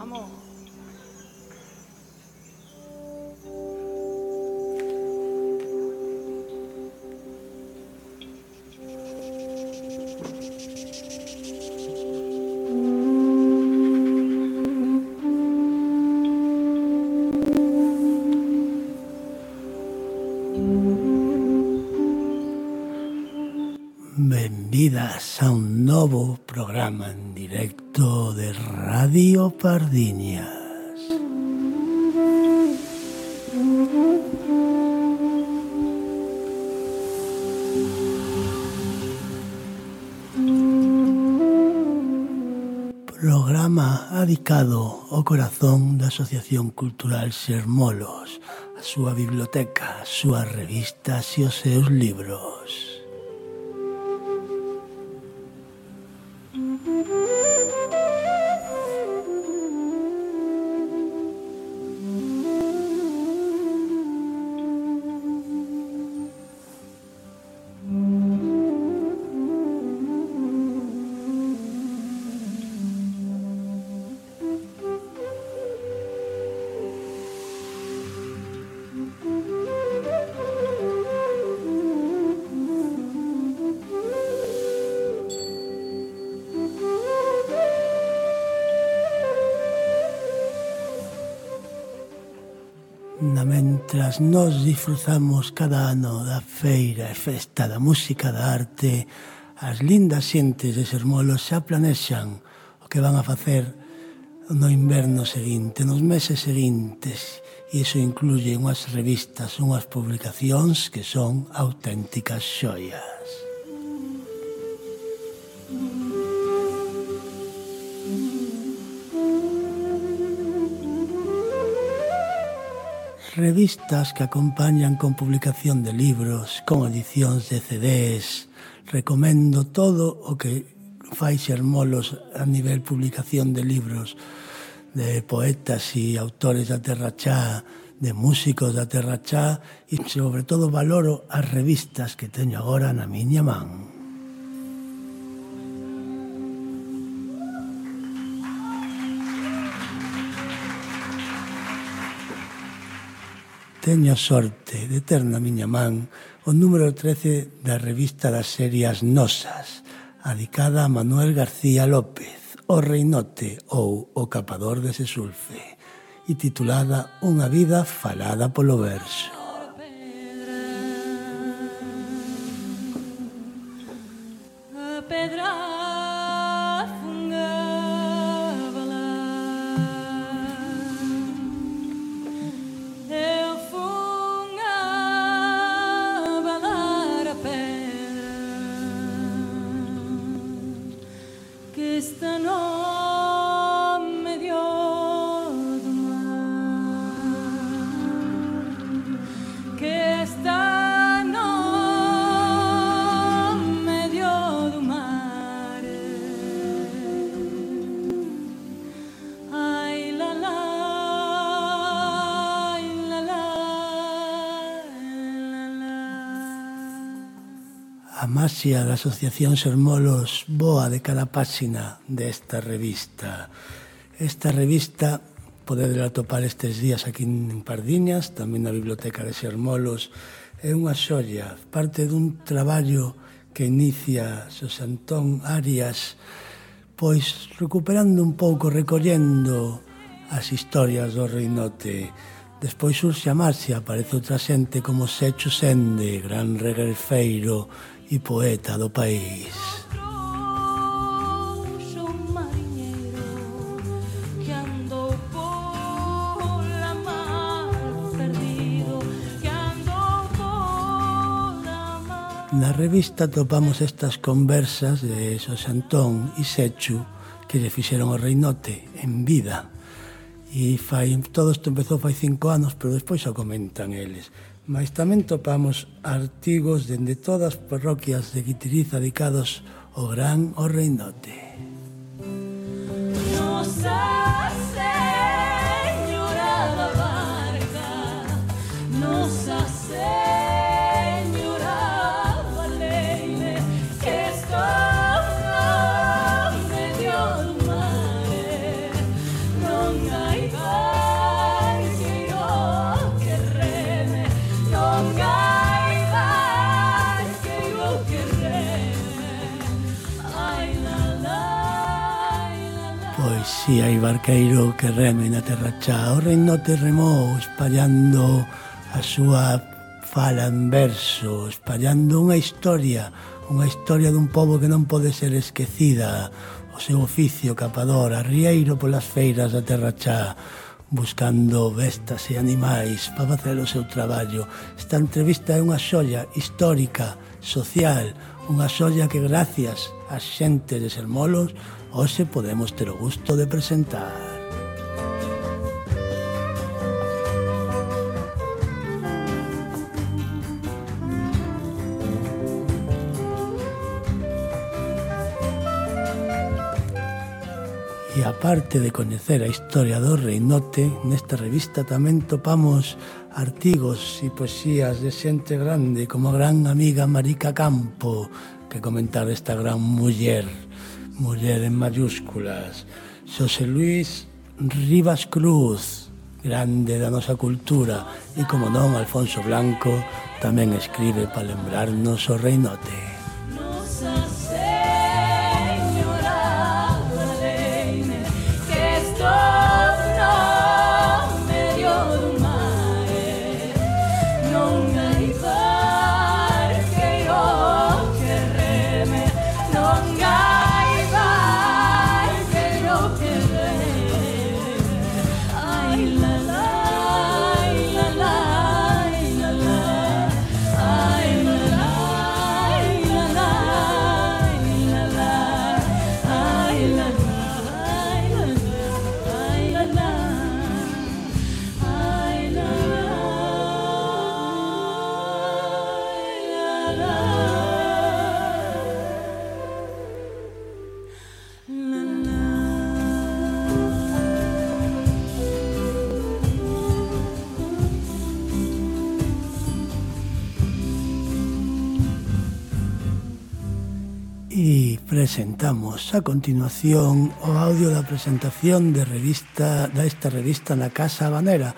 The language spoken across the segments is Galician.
Amor. benvidas a un novo programa en directo de Radio Pardiñas. Programa adicado ao corazón da Asociación Cultural Sermolos, a súa biblioteca, as súas revistas e os seus libros. nós disfrutamos cada ano da feira e festa da música, da arte, as lindas xentes de Sermolos xa planexan o que van a facer no inverno seguinte, nos meses seguintes, e iso incluye unhas revistas, unhas publicacións que son auténticas xoias. revistas que acompañan con publicación de libros, con edicións de CDs. Recomendo todo o que fai xermolos a nivel publicación de libros de poetas e autores da Terra Chá, de músicos da Terra Chá e sobre todo valoro as revistas que teño agora na miña man. Teño a sorte de ter na miña man o número 13 da revista das serias Nosas, adicada a Manuel García López, o Reinote ou o Capador de Sesulfe, e titulada Unha vida falada polo verso. poesía da Asociación Sermolos Boa de cada páxina desta revista. Esta revista podedes atopar estes días aquí en Pardiñas, tamén na Biblioteca de Sermolos. É unha xoia, parte dun traballo que inicia Xos Antón Arias, pois recuperando un pouco, recollendo as historias do Reinote. Despois surxe a marcha, aparece outra xente como Secho Sende, gran reguerfeiro e poeta do país. Na revista topamos estas conversas de Xosé e Sechu que lle fixeron o reinote en vida E fai, todo isto empezou fai cinco anos, pero despois o comentan eles. Mas tamén topamos artigos dende todas as parroquias de Guitiriz dedicados ao gran o reinote. Nosa Señora da Barca, Nosa si hai barqueiro que reme na terra chá. O reino terremou espallando a súa fala en verso, espallando unha historia, unha historia dun pobo que non pode ser esquecida, o seu oficio capador, arrieiro polas feiras da terra chá, buscando bestas e animais para facer o seu traballo. Esta entrevista é unha xolla histórica, social, unha xolla que gracias a xente de Sermolos hoxe podemos ter o gusto de presentar. E aparte de coñecer a historia do Reinote, nesta revista tamén topamos artigos e poesías de xente grande como a gran amiga Marica Campo, que comentar esta gran muller muller en mayúsculas, Xosé Luis Rivas Cruz, grande da nosa cultura, e como non, Alfonso Blanco tamén escribe para lembrarnos o reinote. presentamos a continuación o audio da presentación de revista desta revista na Casa Habanera.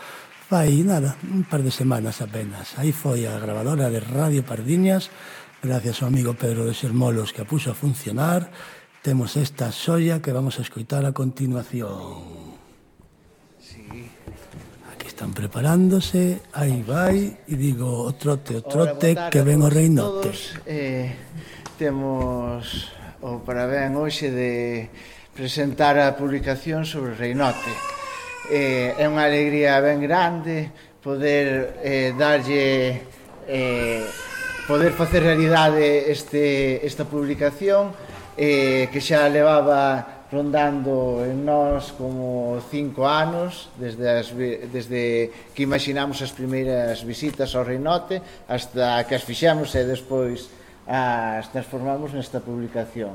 Fai nada, un par de semanas apenas. Aí foi a grabadora de Radio Pardiñas, gracias ao amigo Pedro de Sermolos que a puxo a funcionar. Temos esta xoia que vamos a escoitar a continuación. Sí. Aquí están preparándose, aí vai, e digo o trote, o trote, que ven o reinote. Todos, eh, temos o parabén hoxe de presentar a publicación sobre Reinote. Eh, é unha alegría ben grande poder eh, darlle eh, poder facer realidade este, esta publicación eh, que xa levaba rondando en nós como cinco anos desde, as, desde que imaginamos as primeiras visitas ao Reinote hasta que as fixemos e despois as transformamos nesta publicación.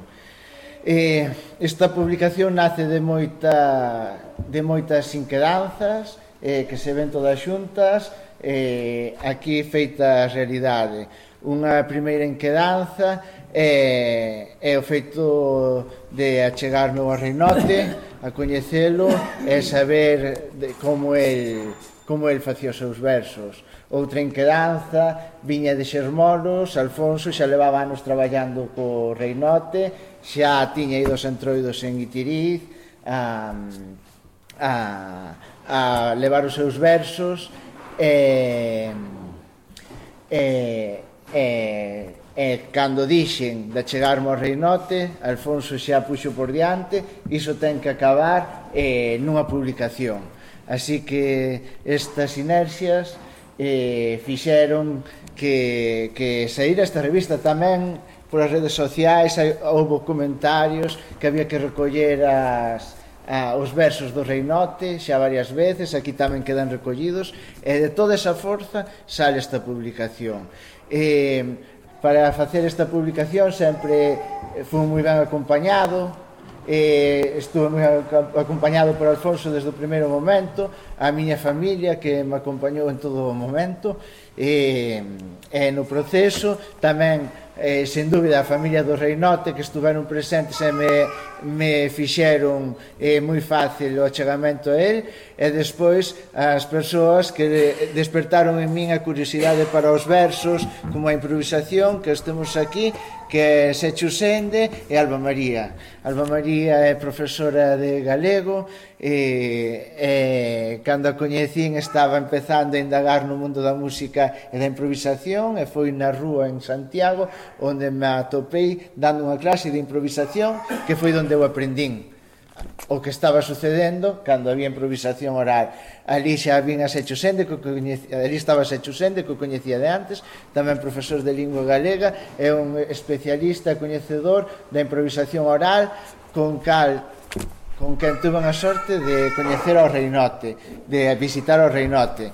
Eh, esta publicación nace de moita de moitas inquedanzas eh, que se ven todas xuntas eh, aquí feita a realidade. Unha primeira inquedanza é, eh, é o feito de achegarme ao Reinote, a coñecelo e saber de como el como el facía os seus versos outra en Quedanza, viña de Xermolos, Alfonso xa levaba anos traballando co Reinote, xa tiña ido entroidos en Itiriz, a, a, a levar os seus versos, e, e, e, e cando dixen de chegarmo ao Reinote, Alfonso xa puxo por diante, iso ten que acabar e, nunha publicación. Así que estas inercias eh, fixeron que, que saíra esta revista. Tamén polas redes sociais hai, houve comentarios que había que recoller as, a, os versos do Reinote xa varias veces, aquí tamén quedan recollidos e de toda esa forza sale esta publicación. Eh, para facer esta publicación sempre fui moi ben acompañado eh, estuve moi acompañado por Alfonso desde o primeiro momento, a miña familia que me acompañou en todo o momento, e, eh, e no proceso tamén, eh, sen dúbida, a familia do Reinote que estuveron presentes e me, me fixeron eh, moi fácil o achegamento a él, e despois as persoas que despertaron en min a curiosidade para os versos, como a improvisación que estemos aquí, que é Sechu Sende e Alba María. Alba María é profesora de galego e, e cando a coñecín estaba empezando a indagar no mundo da música e da improvisación e foi na rúa en Santiago onde me atopei dando unha clase de improvisación que foi onde eu aprendín o que estaba sucedendo cando había improvisación oral. Ali xa vin a Sechusende, que coñecía, ali estaba Sechusende, que o coñecía de antes, tamén profesor de lingua galega, é un especialista coñecedor da improvisación oral, con cal con quen tuve a sorte de coñecer ao Reinote, de visitar ao Reinote.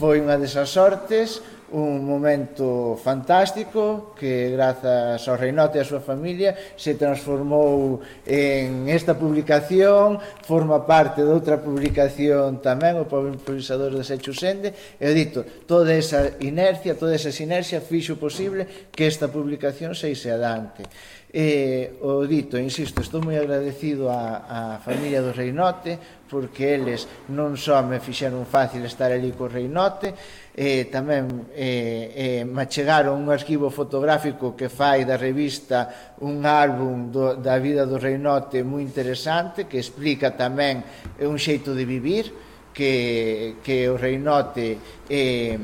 Foi unha desas sortes, un momento fantástico que grazas ao Reinote e a súa familia se transformou en esta publicación, forma parte de outra publicación tamén o pobre improvisador de Sechu Sende e eu dito, toda esa inercia, toda esa sinerxia fixo posible que esta publicación seise adante. E, o dito, insisto, estou moi agradecido á, á familia do Reinote porque eles non só me fixeron fácil estar ali co Reinote, eh, tamén eh, eh, machegaron un arquivo fotográfico que fai da revista un álbum do, da vida do Reinote moi interesante que explica tamén un xeito de vivir que, que o Reinote eh,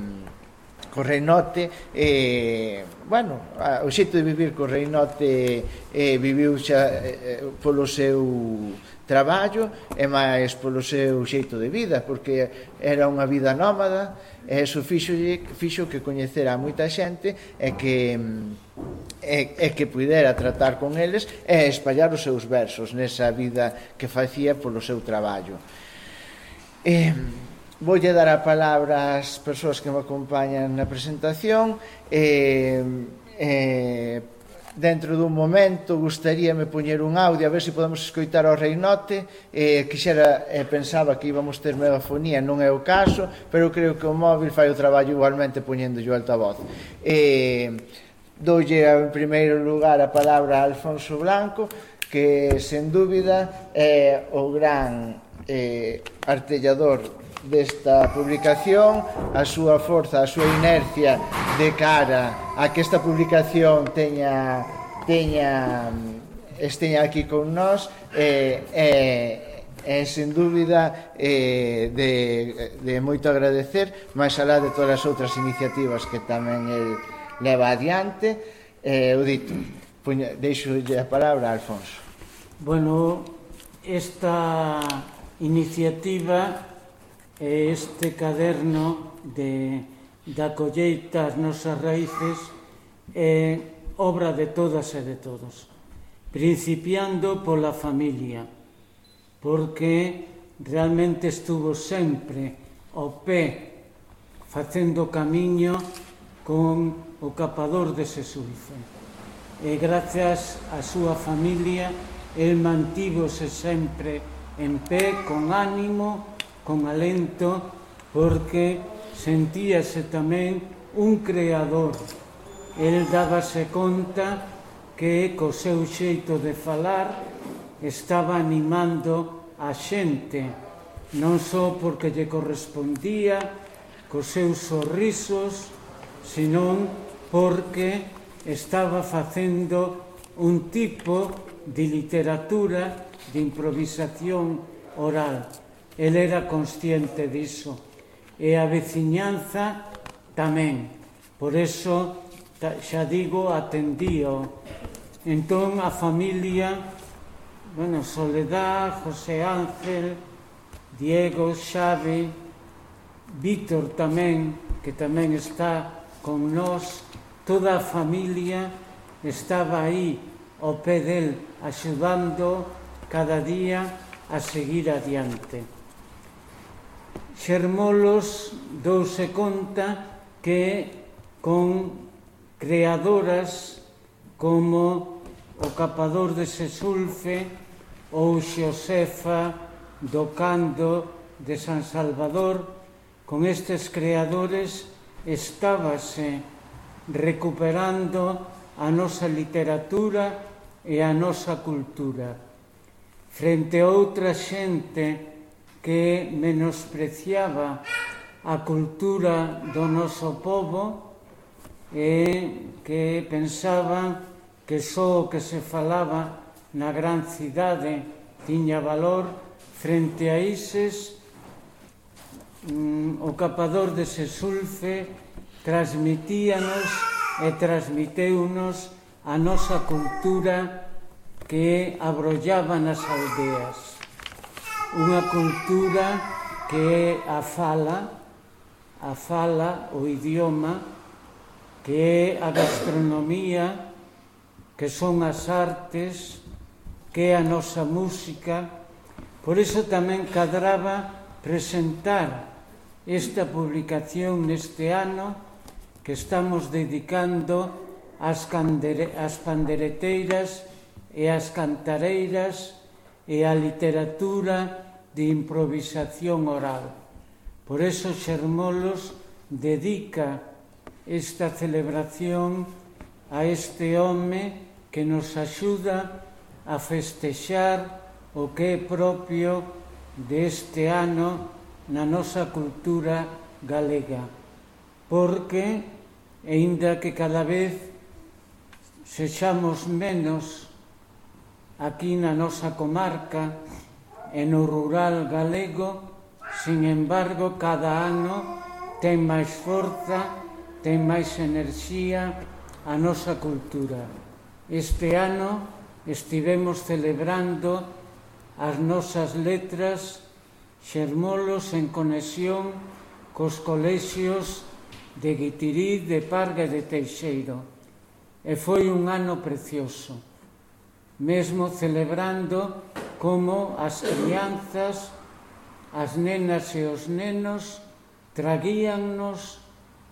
co Reinote eh, bueno, o xeito de vivir co Reinote eh, viviu xa eh, polo seu traballo e máis polo seu xeito de vida porque era unha vida nómada E iso fixo, fixo que coñecera a moita xente e que e, e que pudera tratar con eles e espallar os seus versos nesa vida que facía polo seu traballo. E, voulle dar a palabra ás persoas que me acompañan na presentación e, e dentro dun momento gustaríame poñer un audio a ver se si podemos escoitar ao Reinote eh, quixera, eh, pensaba que íbamos ter megafonía, non é o caso pero creo que o móvil fai o traballo igualmente poñendo o altavoz. Eh, doulle en primeiro lugar a palabra a Alfonso Blanco que sen dúbida é o gran eh, artellador desta publicación a súa forza, a súa inercia de cara a que esta publicación teña teña esteña aquí con nós e eh, eh, é sen dúbida eh, de, de moito agradecer máis alá de todas as outras iniciativas que tamén el leva adiante eh, o dito puño, deixo a palabra a Alfonso. Bueno, esta iniciativa este caderno de da colleita as nosas raíces é obra de todas e de todos, principiando pola familia, porque realmente estuvo sempre ao pé facendo camiño con o capador dese suizo. E gracias á súa familia, el mantívose sempre en pé, con ánimo, con alento, porque sentíase tamén un creador. El dábase conta que co seu xeito de falar estaba animando a xente, non só porque lle correspondía cos seus sorrisos, senón porque estaba facendo un tipo de literatura de improvisación oral. El era consciente diso e a veciñanza tamén. Por eso, xa digo, atendío. Entón, a familia, bueno, Soledad, José Ángel, Diego, Xavi, Víctor tamén, que tamén está con nós, toda a familia estaba aí ao pé del, axudando cada día a seguir adiante. Xermolos douse conta que con creadoras como o capador de Sesulfe ou Xosefa do Cando de San Salvador, con estes creadores estábase recuperando a nosa literatura e a nosa cultura. Frente a outra xente que menospreciaba a cultura do noso povo e que pensaban que só o que se falaba na gran cidade tiña valor frente a ises mm, o capador de Sesulfe transmitíanos e transmiteunos a nosa cultura que abrollaba nas aldeas unha cultura que é a fala, a fala, o idioma, que é a gastronomía, que son as artes, que é a nosa música. Por iso tamén cadraba presentar esta publicación neste ano que estamos dedicando ás, candere, ás pandereteiras e ás cantareiras e á literatura de improvisación oral. Por eso Xermolos dedica esta celebración a este home que nos axuda a festexar o que é propio deste ano na nosa cultura galega. Porque, aínda que cada vez sexamos menos aquí na nosa comarca, e no rural galego, sin embargo, cada ano ten máis forza, ten máis enerxía a nosa cultura. Este ano estivemos celebrando as nosas letras xermolos en conexión cos colexios de Guitiriz, de Parga e de Teixeiro. E foi un ano precioso. Mesmo celebrando como as crianzas, as nenas e os nenos traguíannos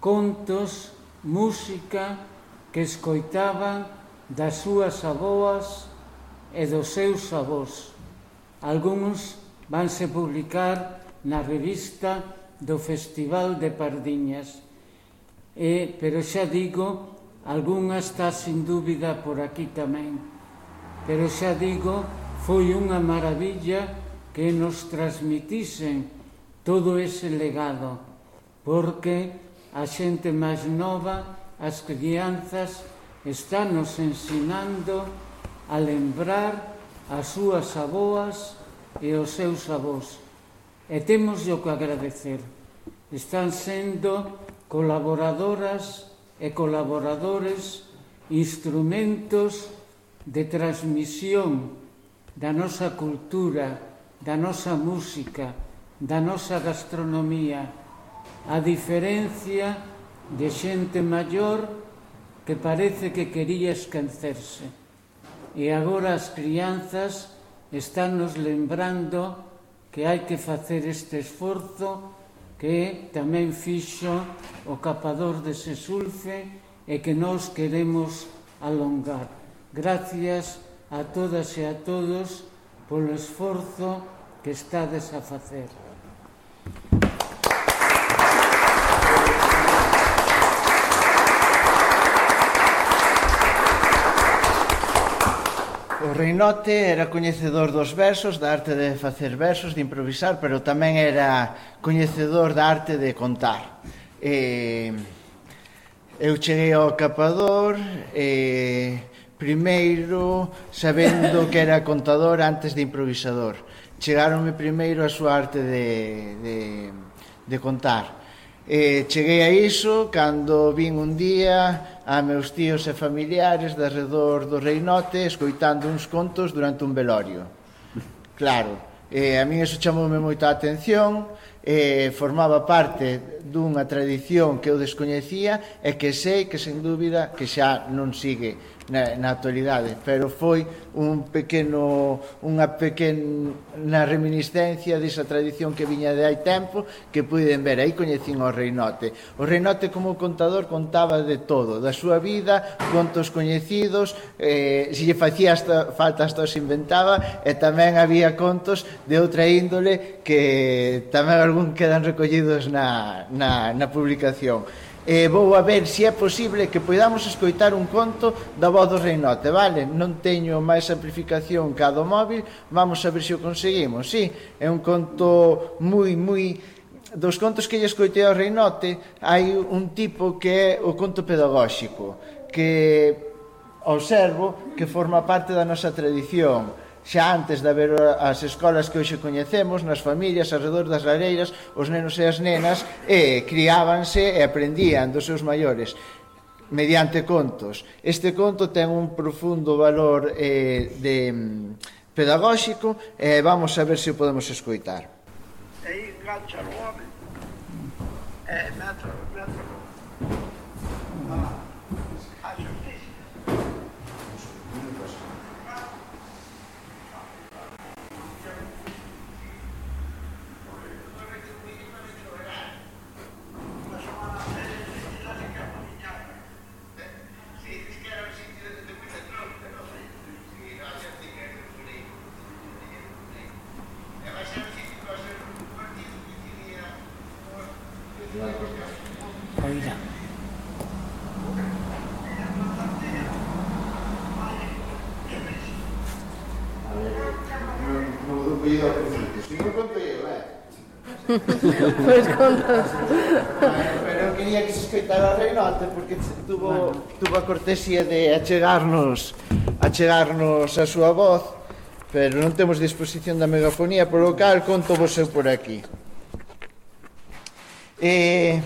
contos, música que escoitaban das súas aboas e dos seus avós. Alguns vanse publicar na revista do Festival de Pardiñas. E, pero xa digo, algunha está sin dúbida por aquí tamén. Pero xa digo foi unha maravilla que nos transmitisen todo ese legado, porque a xente máis nova, as crianzas, están nos ensinando a lembrar as súas aboas e os seus avós. E temos o que agradecer. Están sendo colaboradoras e colaboradores, instrumentos de transmisión da nosa cultura, da nosa música, da nosa gastronomía, a diferencia de xente maior que parece que quería esquecerse. E agora as crianzas están nos lembrando que hai que facer este esforzo que tamén fixo o capador de Sesulfe e que nós queremos alongar. Gracias a todas e a todos polo esforzo que estades a facer. O Reinote era coñecedor dos versos, da arte de facer versos, de improvisar, pero tamén era coñecedor da arte de contar. E... Eu cheguei ao capador e primeiro sabendo que era contador antes de improvisador. Chegaronme primeiro a súa arte de, de, de contar. Eh, cheguei a iso cando vin un día a meus tíos e familiares de redor do Reinote escoitando uns contos durante un velorio. Claro, eh, a min eso chamoume moita atención, eh, formaba parte dunha tradición que eu descoñecía e que sei que, sen dúbida, que xa non sigue na, na actualidade, pero foi un pequeno unha pequena reminiscencia desa tradición que viña de hai tempo que puiden ver, aí coñecín o Reinote. O Reinote como contador contaba de todo, da súa vida, contos coñecidos, eh, se lle facía hasta, falta hasta os inventaba e tamén había contos de outra índole que tamén algún quedan recollidos na, na, na publicación e vou a ver se é posible que poidamos escoitar un conto da voz do Reinote, vale? Non teño máis amplificación ca do móvil, vamos a ver se o conseguimos, sí, é un conto moi, moi dos contos que lle escoitei ao Reinote hai un tipo que é o conto pedagóxico que observo que forma parte da nosa tradición xa antes de haber eh, as escolas que hoxe coñecemos, nas familias, alrededor das lareiras, os nenos e as nenas eh, criábanse e aprendían dos seus maiores mediante contos. Este conto ten un profundo valor eh, de mm, pedagóxico e eh, vamos a ver se o podemos escoitar. E engancha o home. E metro, metro pois contas. Pero eu quería que se escoitara a Reinote porque tuvo, bueno. tuvo a cortesía de achegarnos achegarnos a súa voz pero non temos disposición da megafonía por lo cal conto vos eu por aquí eh,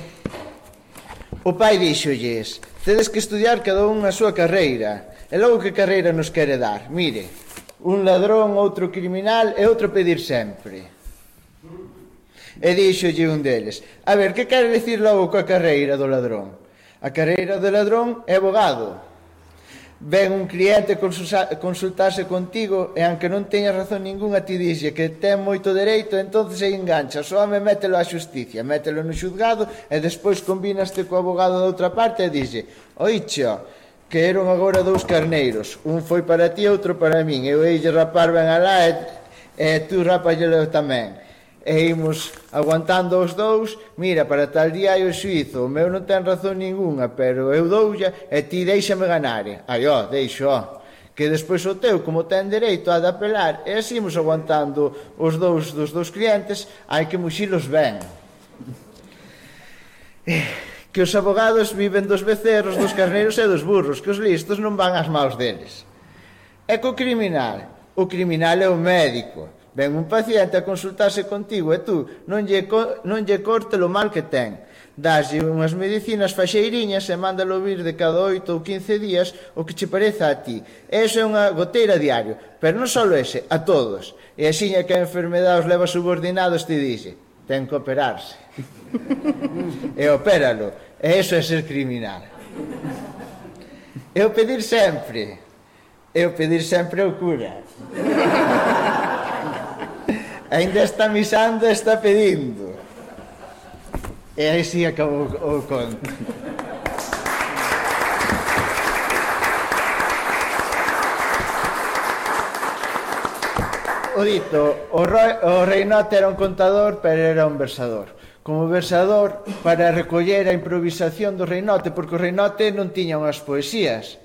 o pai dixolles tedes que estudiar cada un a súa carreira e logo que carreira nos quere dar mire un ladrón, outro criminal e outro pedir sempre E díxolle un deles, a ver, que quere dicir logo coa carreira do ladrón? A carreira do ladrón é abogado. Ven un cliente consultarse contigo e aunque non teña razón ninguna ti dixe que ten moito dereito, entonces aí engancha, só me mételo á xusticia, mételo no xuzgado e despois combinaste co abogado da outra parte e dixe, oicho, que eron agora dous carneiros, un foi para ti e outro para min, eu eixe rapar ben alá e, e tú rapalle tamén e imos aguantando os dous, mira, para tal día hai o suizo, o meu non ten razón ningunha, pero eu doulla e ti deixame ganar. Eh. Ai, ó, deixo, ó. Que despois o teu, como ten dereito, a de apelar, e así imos aguantando os dous dos dous clientes, hai que muxilos ben. Eh, que os abogados viven dos becerros, dos carneiros e dos burros, que os listos non van ás maus deles. E co criminal, o criminal é o médico, Ven un paciente a consultarse contigo e tú non lle, non lle corte lo mal que ten. Daslle unhas medicinas faxeiriñas e mándalo vir de cada oito ou quince días o que che pareza a ti. Eso é unha goteira diario, pero non só ese, a todos. E axiña que a enfermedade os leva subordinados te dixe, ten que operarse. e opéralo. E eso é ser criminal. E o pedir sempre. E o pedir sempre o cura. Ainda está misando e está pedindo. E aí si acabou o conto. O dito, o, roi, o Reinote era un contador, pero era un versador. Como versador, para recoller a improvisación do Reinote, porque o Reinote non tiña unhas poesías.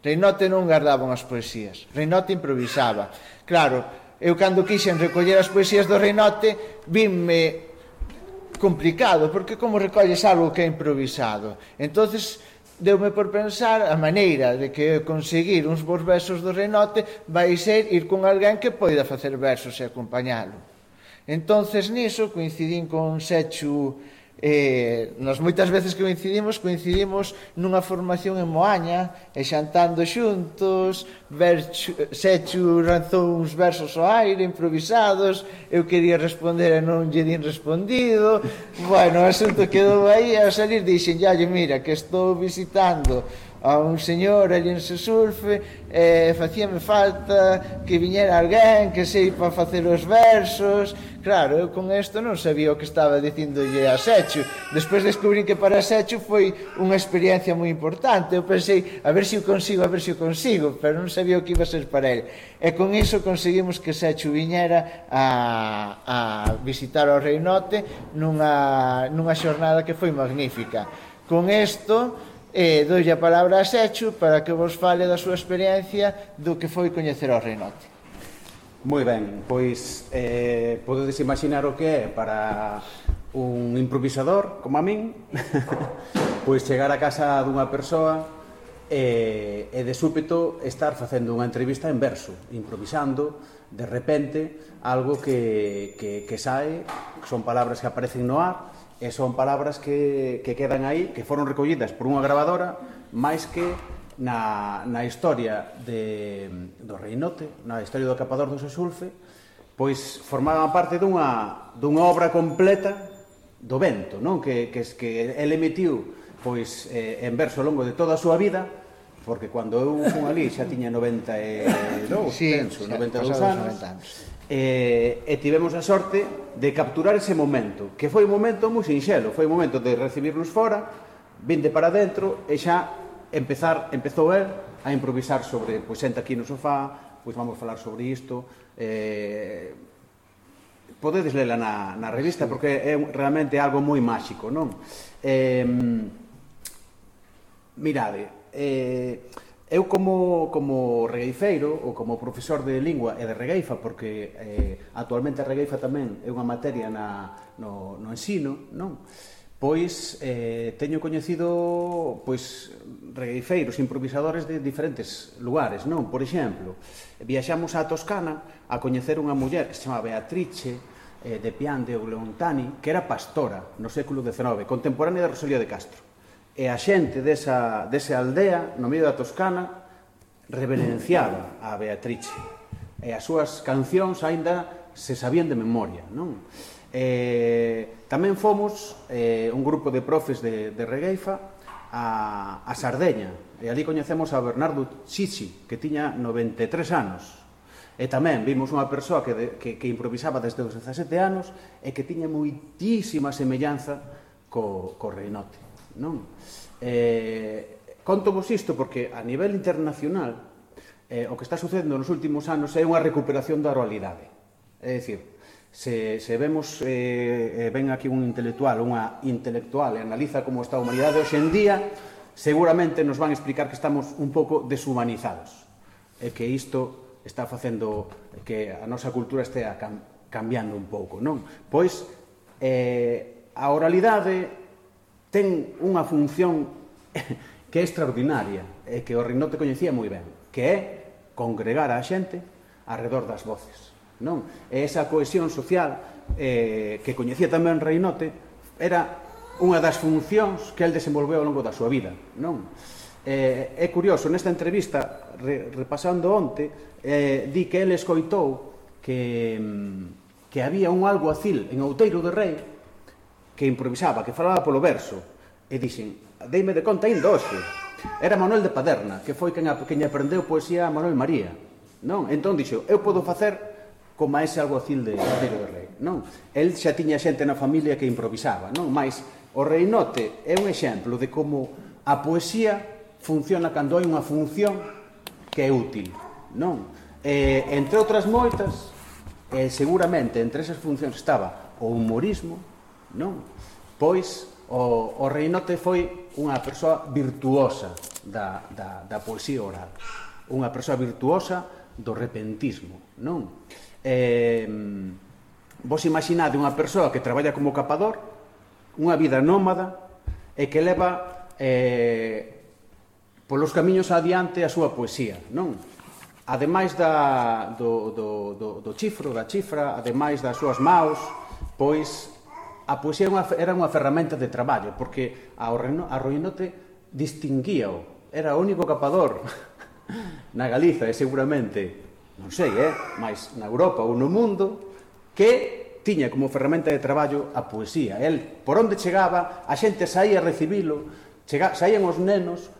Reinote non guardaba unhas poesías. Reinote improvisaba. Claro, Eu cando quixen recoller as poesías do Reinote, vinme complicado, porque como recolles algo que é improvisado? Entonces deume por pensar a maneira de que conseguir uns bons versos do Reinote vai ser ir con alguén que poida facer versos e acompañalo. Entonces niso coincidín con Sechu Eh, nos moitas veces que coincidimos, coincidimos nunha formación en Moaña, e xantando xuntos, verchu, Sechu ranzou uns versos ao aire, improvisados, eu quería responder e non lle din respondido, bueno, o asunto quedou aí, e ao salir dixen, ya, mira, que estou visitando a un señor ali en Sesulfe e eh, facíame falta que viñera alguén que sei para facer os versos. Claro, eu con isto non sabía o que estaba dicindolle a Secho despois descubrí que para Secho foi unha experiencia moi importante. Eu pensei, a ver se si o consigo, a ver se si o consigo pero non sabía o que iba a ser para ele e con iso conseguimos que Secho viñera a, a visitar o Reinote nunha, nunha xornada que foi magnífica. Con isto eh, doulle a palabra a Sechu para que vos fale da súa experiencia do que foi coñecer ao Reinote. Moi ben, pois eh, podedes imaginar o que é para un improvisador como a min pois chegar a casa dunha persoa e, e de súpeto estar facendo unha entrevista en verso, improvisando de repente algo que, que, que sae, son palabras que aparecen no ar e son palabras que, que quedan aí, que foron recollidas por unha gravadora, máis que na, na historia de, do Reinote, na historia do Capador do Sesulfe, pois formaban parte dunha, dunha obra completa do vento, non? Que, que, que ele emitiu pois, eh, en verso ao longo de toda a súa vida, porque cando eu fun ali xa tiña 92, sí, penso, 92 anos, 90 anos eh, e tivemos a sorte de capturar ese momento, que foi un momento moi sinxelo, foi un momento de recibirnos fora, vinde para dentro e xa empezar, empezou el a improvisar sobre, pois senta aquí no sofá, pois vamos falar sobre isto, eh, podedes lela na, na revista porque é realmente algo moi máxico, non? Eh, mirade, eh, Eu como, como regueifeiro ou como profesor de lingua e de regueifa, porque eh, actualmente a regueifa tamén é unha materia na, no, no ensino, non? Pois eh, teño coñecido pois regueifeiros, improvisadores de diferentes lugares, non? Por exemplo, viaxamos a Toscana a coñecer unha muller que se chama Beatrice eh, de Pian de Ulontani, que era pastora no século XIX, contemporánea de Rosalía de Castro. E a xente desa, desa aldea, no medio da Toscana, reverenciaba a Beatrice. E as súas cancións aínda se sabían de memoria, non? Eh, tamén fomos eh, un grupo de profes de, de Regueifa a, a Sardeña e ali coñecemos a Bernardo Chichi que tiña 93 anos e tamén vimos unha persoa que, de, que, que improvisaba desde os 17 anos e que tiña moitísima semellanza co, co Reinote non? Eh, conto vos isto porque a nivel internacional eh, o que está sucedendo nos últimos anos é unha recuperación da oralidade. É dicir, se, se vemos, eh, eh, ven aquí un intelectual, unha intelectual, e analiza como está a humanidade hoxe en día, seguramente nos van a explicar que estamos un pouco deshumanizados, e que isto está facendo que a nosa cultura estea cam cambiando un pouco, non? Pois, eh, a oralidade ten unha función que é extraordinaria e que o Rinote coñecía moi ben, que é congregar a xente alrededor das voces. Non? E esa cohesión social eh, que coñecía tamén Reinote era unha das funcións que el desenvolveu ao longo da súa vida. Non? Eh, é curioso, nesta entrevista, re, repasando onte, eh, di que el escoitou que, mm, que había un alguacil en Outeiro de Rei que improvisaba, que falaba polo verso, e dixen, deime de conta ainda hoxe. Era Manuel de Paderna, que foi quen, a, quen aprendeu poesía a Manuel María. Non? Entón dixo, eu podo facer como ese alguacil de Pedro de Rei. Non? El xa tiña xente na familia que improvisaba, non? Mais o Reinote é un exemplo de como a poesía funciona cando hai unha función que é útil, non? E, entre outras moitas, e seguramente entre esas funcións estaba o humorismo, Non. Pois o, o Reinote foi unha persoa virtuosa da, da, da poesía oral. Unha persoa virtuosa do repentismo, non? Eh, vos imaginade unha persoa que traballa como capador, unha vida nómada, e que leva eh, polos camiños adiante a súa poesía, non? Ademais da, do, do, do, do chifro, da chifra, ademais das súas maus, pois a poesía era unha ferramenta de traballo, porque a, Orreno, a Roinote distinguíao, era o único capador na Galiza, e seguramente, non sei, eh, mas na Europa ou no mundo, que tiña como ferramenta de traballo a poesía. El, por onde chegaba, a xente saía a recibilo, chega, saían os nenos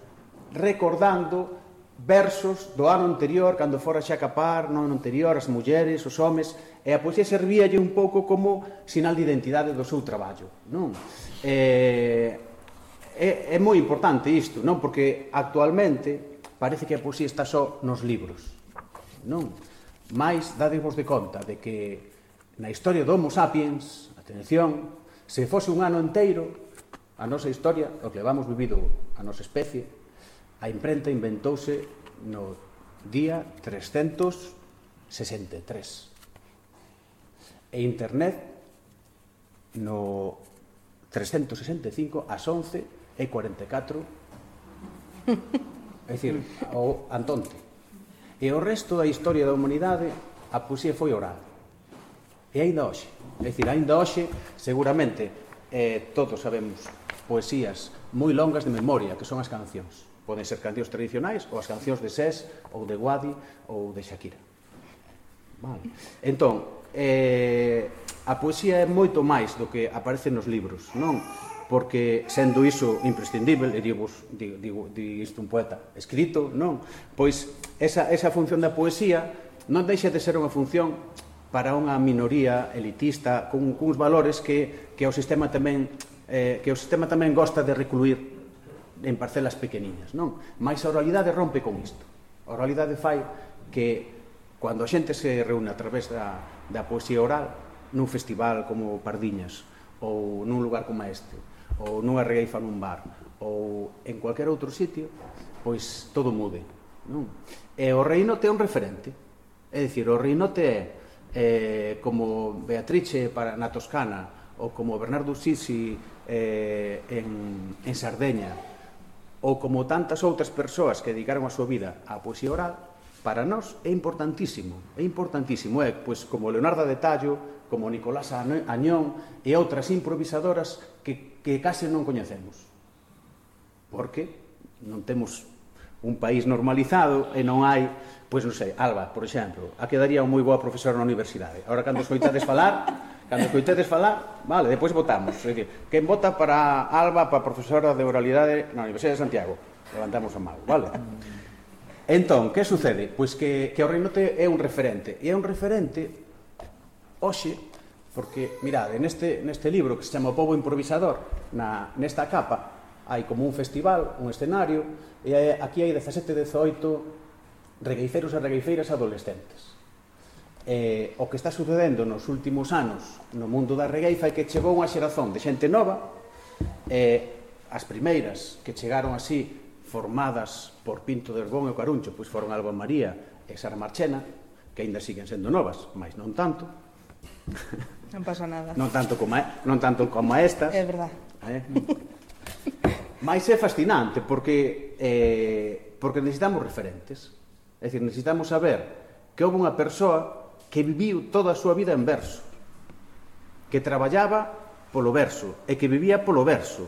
recordando versos do ano anterior, cando fora xa capar no ano anterior, as mulleres, os homes, e a poesía servíalle un pouco como sinal de identidade do seu traballo. Non? Eh, é, é moi importante isto, non? Porque actualmente parece que a poesía está só nos libros. Non? Mais dadevos de conta de que na historia do Homo sapiens, atención, se fose un ano inteiro, a nosa historia, o que levamos vivido a nosa especie, A imprenta inventouse no día 363 e internet no 365 ás 11 e 44 é dicir, o Antonte. E o resto da historia da humanidade a poesía foi oral. E aínda hoxe. É dicir, aínda hoxe seguramente eh, todos sabemos poesías moi longas de memoria que son as cancións. Poden ser cancións tradicionais ou as cancións de Sés, ou de Guadi, ou de Shakira. Vale. Entón, eh, a poesía é moito máis do que aparece nos libros, non? Porque, sendo iso imprescindible, e digo, digo, digo isto un poeta escrito, non? Pois esa, esa función da poesía non deixa de ser unha función para unha minoría elitista con cuns valores que, que o sistema tamén eh, que o sistema tamén gosta de recluir en parcelas pequeniñas, non? Mais a oralidade rompe con isto. A oralidade fai que cando a xente se reúne a través da, da poesía oral nun festival como Pardiñas ou nun lugar como este ou nunha reifa nun bar ou en cualquier outro sitio pois todo mude non? e o reinote é un referente é dicir, o reinote é eh, como Beatrice para, na Toscana ou como Bernardo Sisi eh, en, en Sardeña ou como tantas outras persoas que dedicaron a súa vida á poesía oral, para nós é importantísimo, é importantísimo, é, pois, como Leonardo de Tallo, como Nicolás Añón e outras improvisadoras que, que case non coñecemos. Porque non temos un país normalizado e non hai, pois non sei, Alba, por exemplo, a quedaría un moi boa profesora na universidade. Agora, cando escoitades falar, Cando coitedes falar, vale, depois votamos. É dicir, quen vota para Alba, para profesora de oralidade na Universidade de Santiago? Levantamos a mão, vale? Entón, que sucede? Pois que, que o Reinote é un referente. E é un referente, hoxe, porque, mirade, neste, neste libro que se chama O Pobo Improvisador, na, nesta capa, hai como un festival, un escenario, e aquí hai 17, 18 regueifeiros e regueifeiras adolescentes eh, o que está sucedendo nos últimos anos no mundo da regueifa é que chegou unha xerazón de xente nova eh, as primeiras que chegaron así formadas por Pinto de Orgón e o Caruncho pois foron Alba María e Sara Marchena que aínda siguen sendo novas mas non tanto. Non pasa nada. Non tanto como, non tanto como estas. É verdad. Eh? mas é fascinante porque eh, porque necesitamos referentes. É dicir, necesitamos saber que houve unha persoa que viviu toda a súa vida en verso, que traballaba polo verso e que vivía polo verso,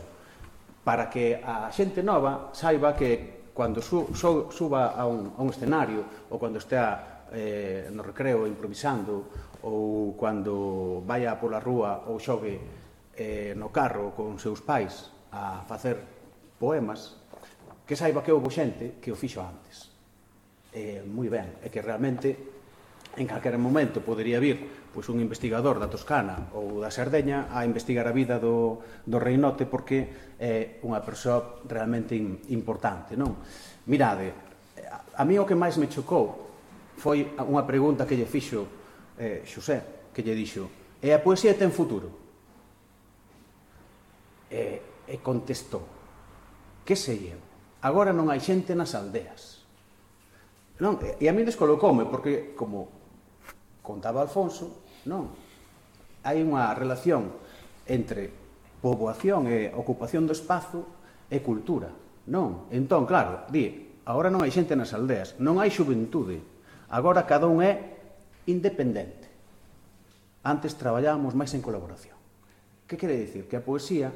para que a xente nova saiba que cando su, su, suba a un, a un escenario ou cando estea eh, no recreo improvisando ou cando vaya pola rúa ou xogue eh, no carro con seus pais a facer poemas, que saiba que houve xente que o fixo antes. Eh, moi ben, e que realmente en calquera momento podería vir pois, un investigador da Toscana ou da Sardeña a investigar a vida do, do reinote porque é unha persoa realmente importante. Non? Mirade, a mí o que máis me chocou foi unha pregunta que lle fixo eh, Xosé, que lle dixo e a poesía ten futuro? E, e contestou que sei eu? Agora non hai xente nas aldeas. Non, e a mí descolocoume, porque como contaba Alfonso, non. Hai unha relación entre poboación e ocupación do espazo e cultura, non? Entón, claro, di, agora non hai xente nas aldeas, non hai xuventude, agora cada un é independente. Antes traballábamos máis en colaboración. Que quere dicir? Que a poesía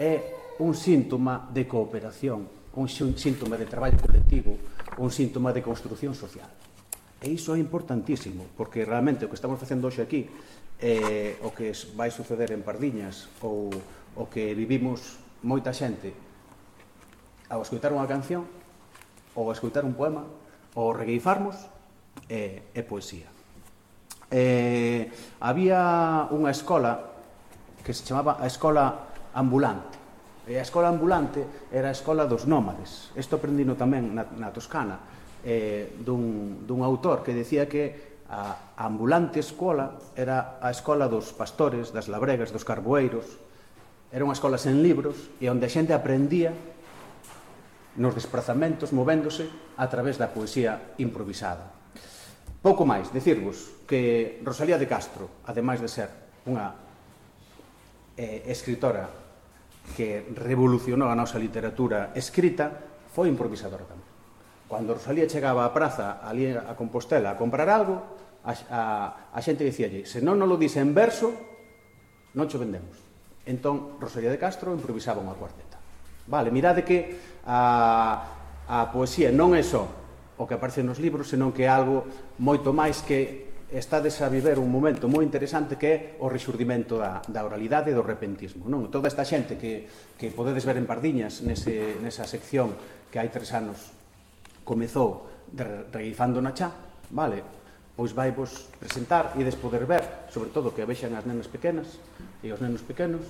é un síntoma de cooperación, un síntoma de traballo colectivo, un síntoma de construción social. E iso é importantísimo, porque realmente o que estamos facendo hoxe aquí, eh, o que vai suceder en Pardiñas ou o que vivimos moita xente ao escoitar unha canción ou ao escoitar un poema ou regueifarmos é, eh, é poesía. Eh, había unha escola que se chamaba a Escola Ambulante. E a Escola Ambulante era a Escola dos Nómades. Isto aprendino tamén na, na Toscana eh, dun, dun autor que decía que a ambulante escola era a escola dos pastores, das labregas, dos carboeiros, era unha escola sen libros e onde a xente aprendía nos desplazamentos, movéndose a través da poesía improvisada. Pouco máis, decirvos que Rosalía de Castro, ademais de ser unha eh, escritora que revolucionou a nosa literatura escrita, foi improvisadora tamén. Cando Rosalía chegaba á praza ali a Compostela a comprar algo, a, a, a xente dicíalle, se non non lo dice en verso, non cho vendemos. Entón, Rosalía de Castro improvisaba unha cuarteta. Vale, mirade que a, a poesía non é só o que aparece nos libros, senón que é algo moito máis que estades a viver un momento moi interesante que é o resurdimento da, da oralidade e do repentismo. Non? Toda esta xente que, que podedes ver en Pardiñas nese, nesa sección que hai tres anos comezou reguizando na chá, vale, pois vai vos presentar e despoder ver, sobre todo que vexan as nenas pequenas e os nenos pequenos,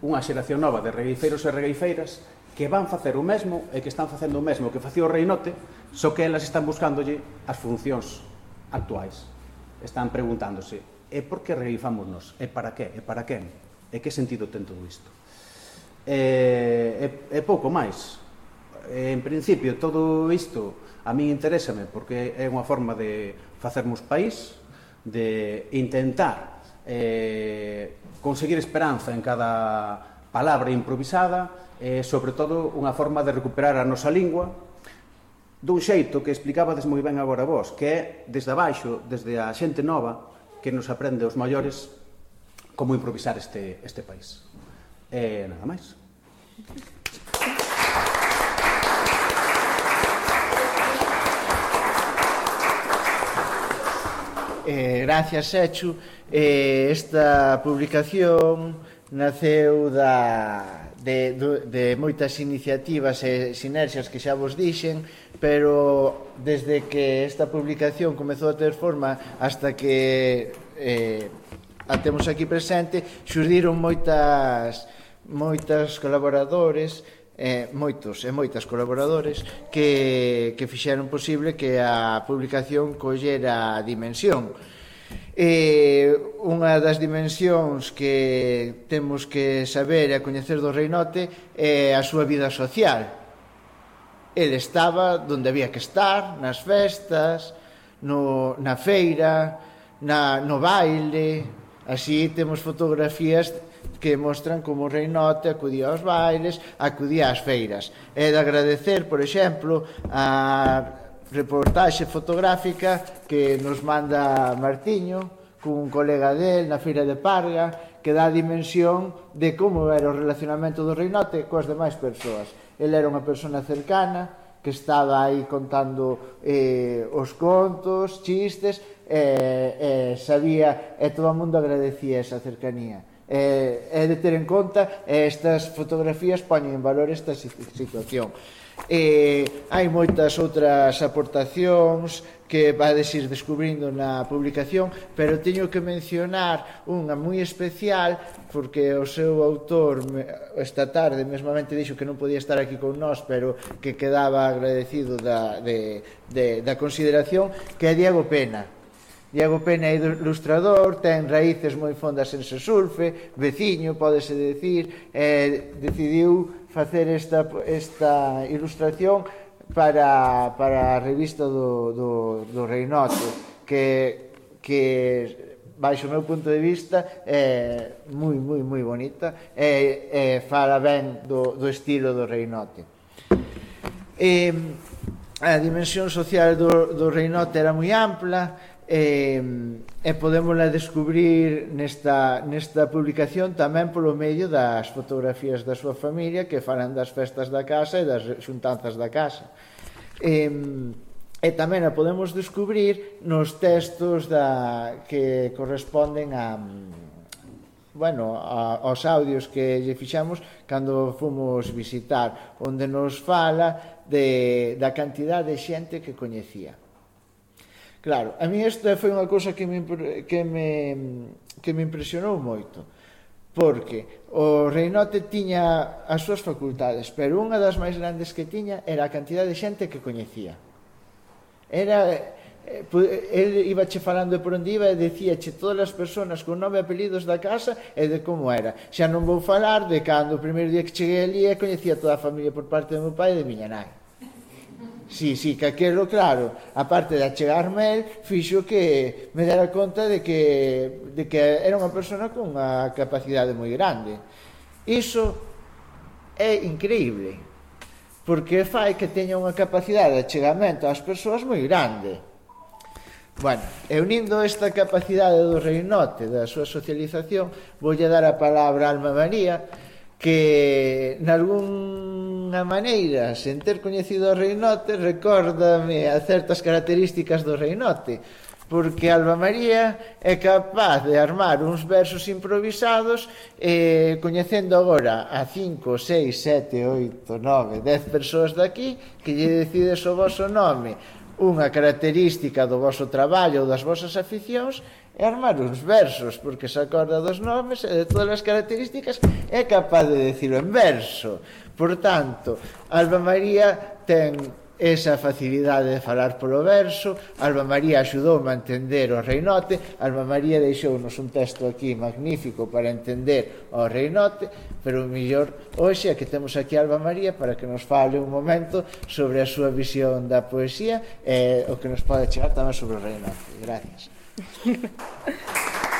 unha xeración nova de regueifeiros e regueifeiras que van facer o mesmo e que están facendo o mesmo que facía o reinote, só que elas están buscándolle as funcións actuais. Están preguntándose, e por que regueifamos nos? E para que? E para quen? E que sentido ten todo isto? E, e, e pouco máis en principio, todo isto a mí interésame porque é unha forma de facermos país, de intentar eh, conseguir esperanza en cada palabra improvisada, e, eh, sobre todo, unha forma de recuperar a nosa lingua, dun xeito que explicabades moi ben agora vos, que é desde abaixo, desde a xente nova, que nos aprende os maiores como improvisar este, este país. E eh, nada máis. Eh, gracias, Sechu. Eh, esta publicación naceu da, de, de moitas iniciativas e sinerxias que xa vos dixen, pero desde que esta publicación comezou a ter forma hasta que eh, a temos aquí presente, xurdiron moitas moitas colaboradores eh, moitos e moitas colaboradores que, que fixeron posible que a publicación collera dimensión. E unha das dimensións que temos que saber e coñecer do Reinote é a súa vida social. El estaba donde había que estar, nas festas, no, na feira, na, no baile, así temos fotografías que mostran como o rei Note acudía aos bailes, acudía ás feiras. É de agradecer, por exemplo, a reportaxe fotográfica que nos manda Martiño, cun colega del na Feira de Parga, que dá a dimensión de como era o relacionamento do Reinote coas demais persoas. Ele era unha persona cercana, que estaba aí contando eh, os contos, chistes, e eh, eh, sabía, e todo o mundo agradecía esa cercanía eh, é de ter en conta e estas fotografías poñen en valor esta situación. Eh, hai moitas outras aportacións que vades ir descubrindo na publicación, pero teño que mencionar unha moi especial porque o seu autor esta tarde mesmamente dixo que non podía estar aquí con nós, pero que quedaba agradecido da, de, de, da consideración, que é Diego Pena Diego Peña é ilustrador, ten raíces moi fondas en Sesulfe, veciño, pódese decir, eh, decidiu facer esta, esta ilustración para, para a revista do, do, do Reinoto, que, que baixo o meu punto de vista é moi, moi, moi bonita e, e fala ben do, do estilo do Reinote. E, a dimensión social do, do Reinote era moi ampla, e, e podémola descubrir nesta, nesta publicación tamén polo medio das fotografías da súa familia que falan das festas da casa e das xuntanzas da casa. E, e tamén a podemos descubrir nos textos da, que corresponden a bueno, a, aos audios que lle fixamos cando fomos visitar, onde nos fala de, da cantidad de xente que coñecía. Claro, a mí esta foi unha cousa que me, que me, que me impresionou moito porque o Reinote tiña as súas facultades, pero unha das máis grandes que tiña era a cantidad de xente que coñecía. Era eh, el iba che falando por onde iba e dicía che todas as persoas con nome e apelidos da casa e de como era. Xa non vou falar de cando o primeiro día que cheguei ali e coñecía toda a familia por parte do meu pai e de miña nai. Sí, sí, que aquilo, claro, a parte de achegarme el, fixo que me dera conta de que, de que era unha persona con unha capacidade moi grande. Iso é increíble, porque fai que teña unha capacidade de achegamento ás persoas moi grande. Bueno, e unindo esta capacidade do reinote da súa socialización, voulle dar a palabra a Alma María, que nalgún algunha maneira, sen ter coñecido o reinote, recórdame a certas características do reinote, porque Alba María é capaz de armar uns versos improvisados eh, coñecendo agora a 5, 6, 7, 8, 9, 10 persoas daqui que lle decides o vosso nome unha característica do voso traballo ou das vosas aficións é armar uns versos, porque se acorda dos nomes e de todas as características é capaz de decirlo en verso. Por tanto, Alba María ten esa facilidade de falar polo verso, Alba María axudou a entender o reinote, Alba María deixounos un texto aquí magnífico para entender o reinote, pero o millor hoxe é que temos aquí Alba María para que nos fale un momento sobre a súa visión da poesía e o que nos pode chegar tamén sobre o reinote. Gracias.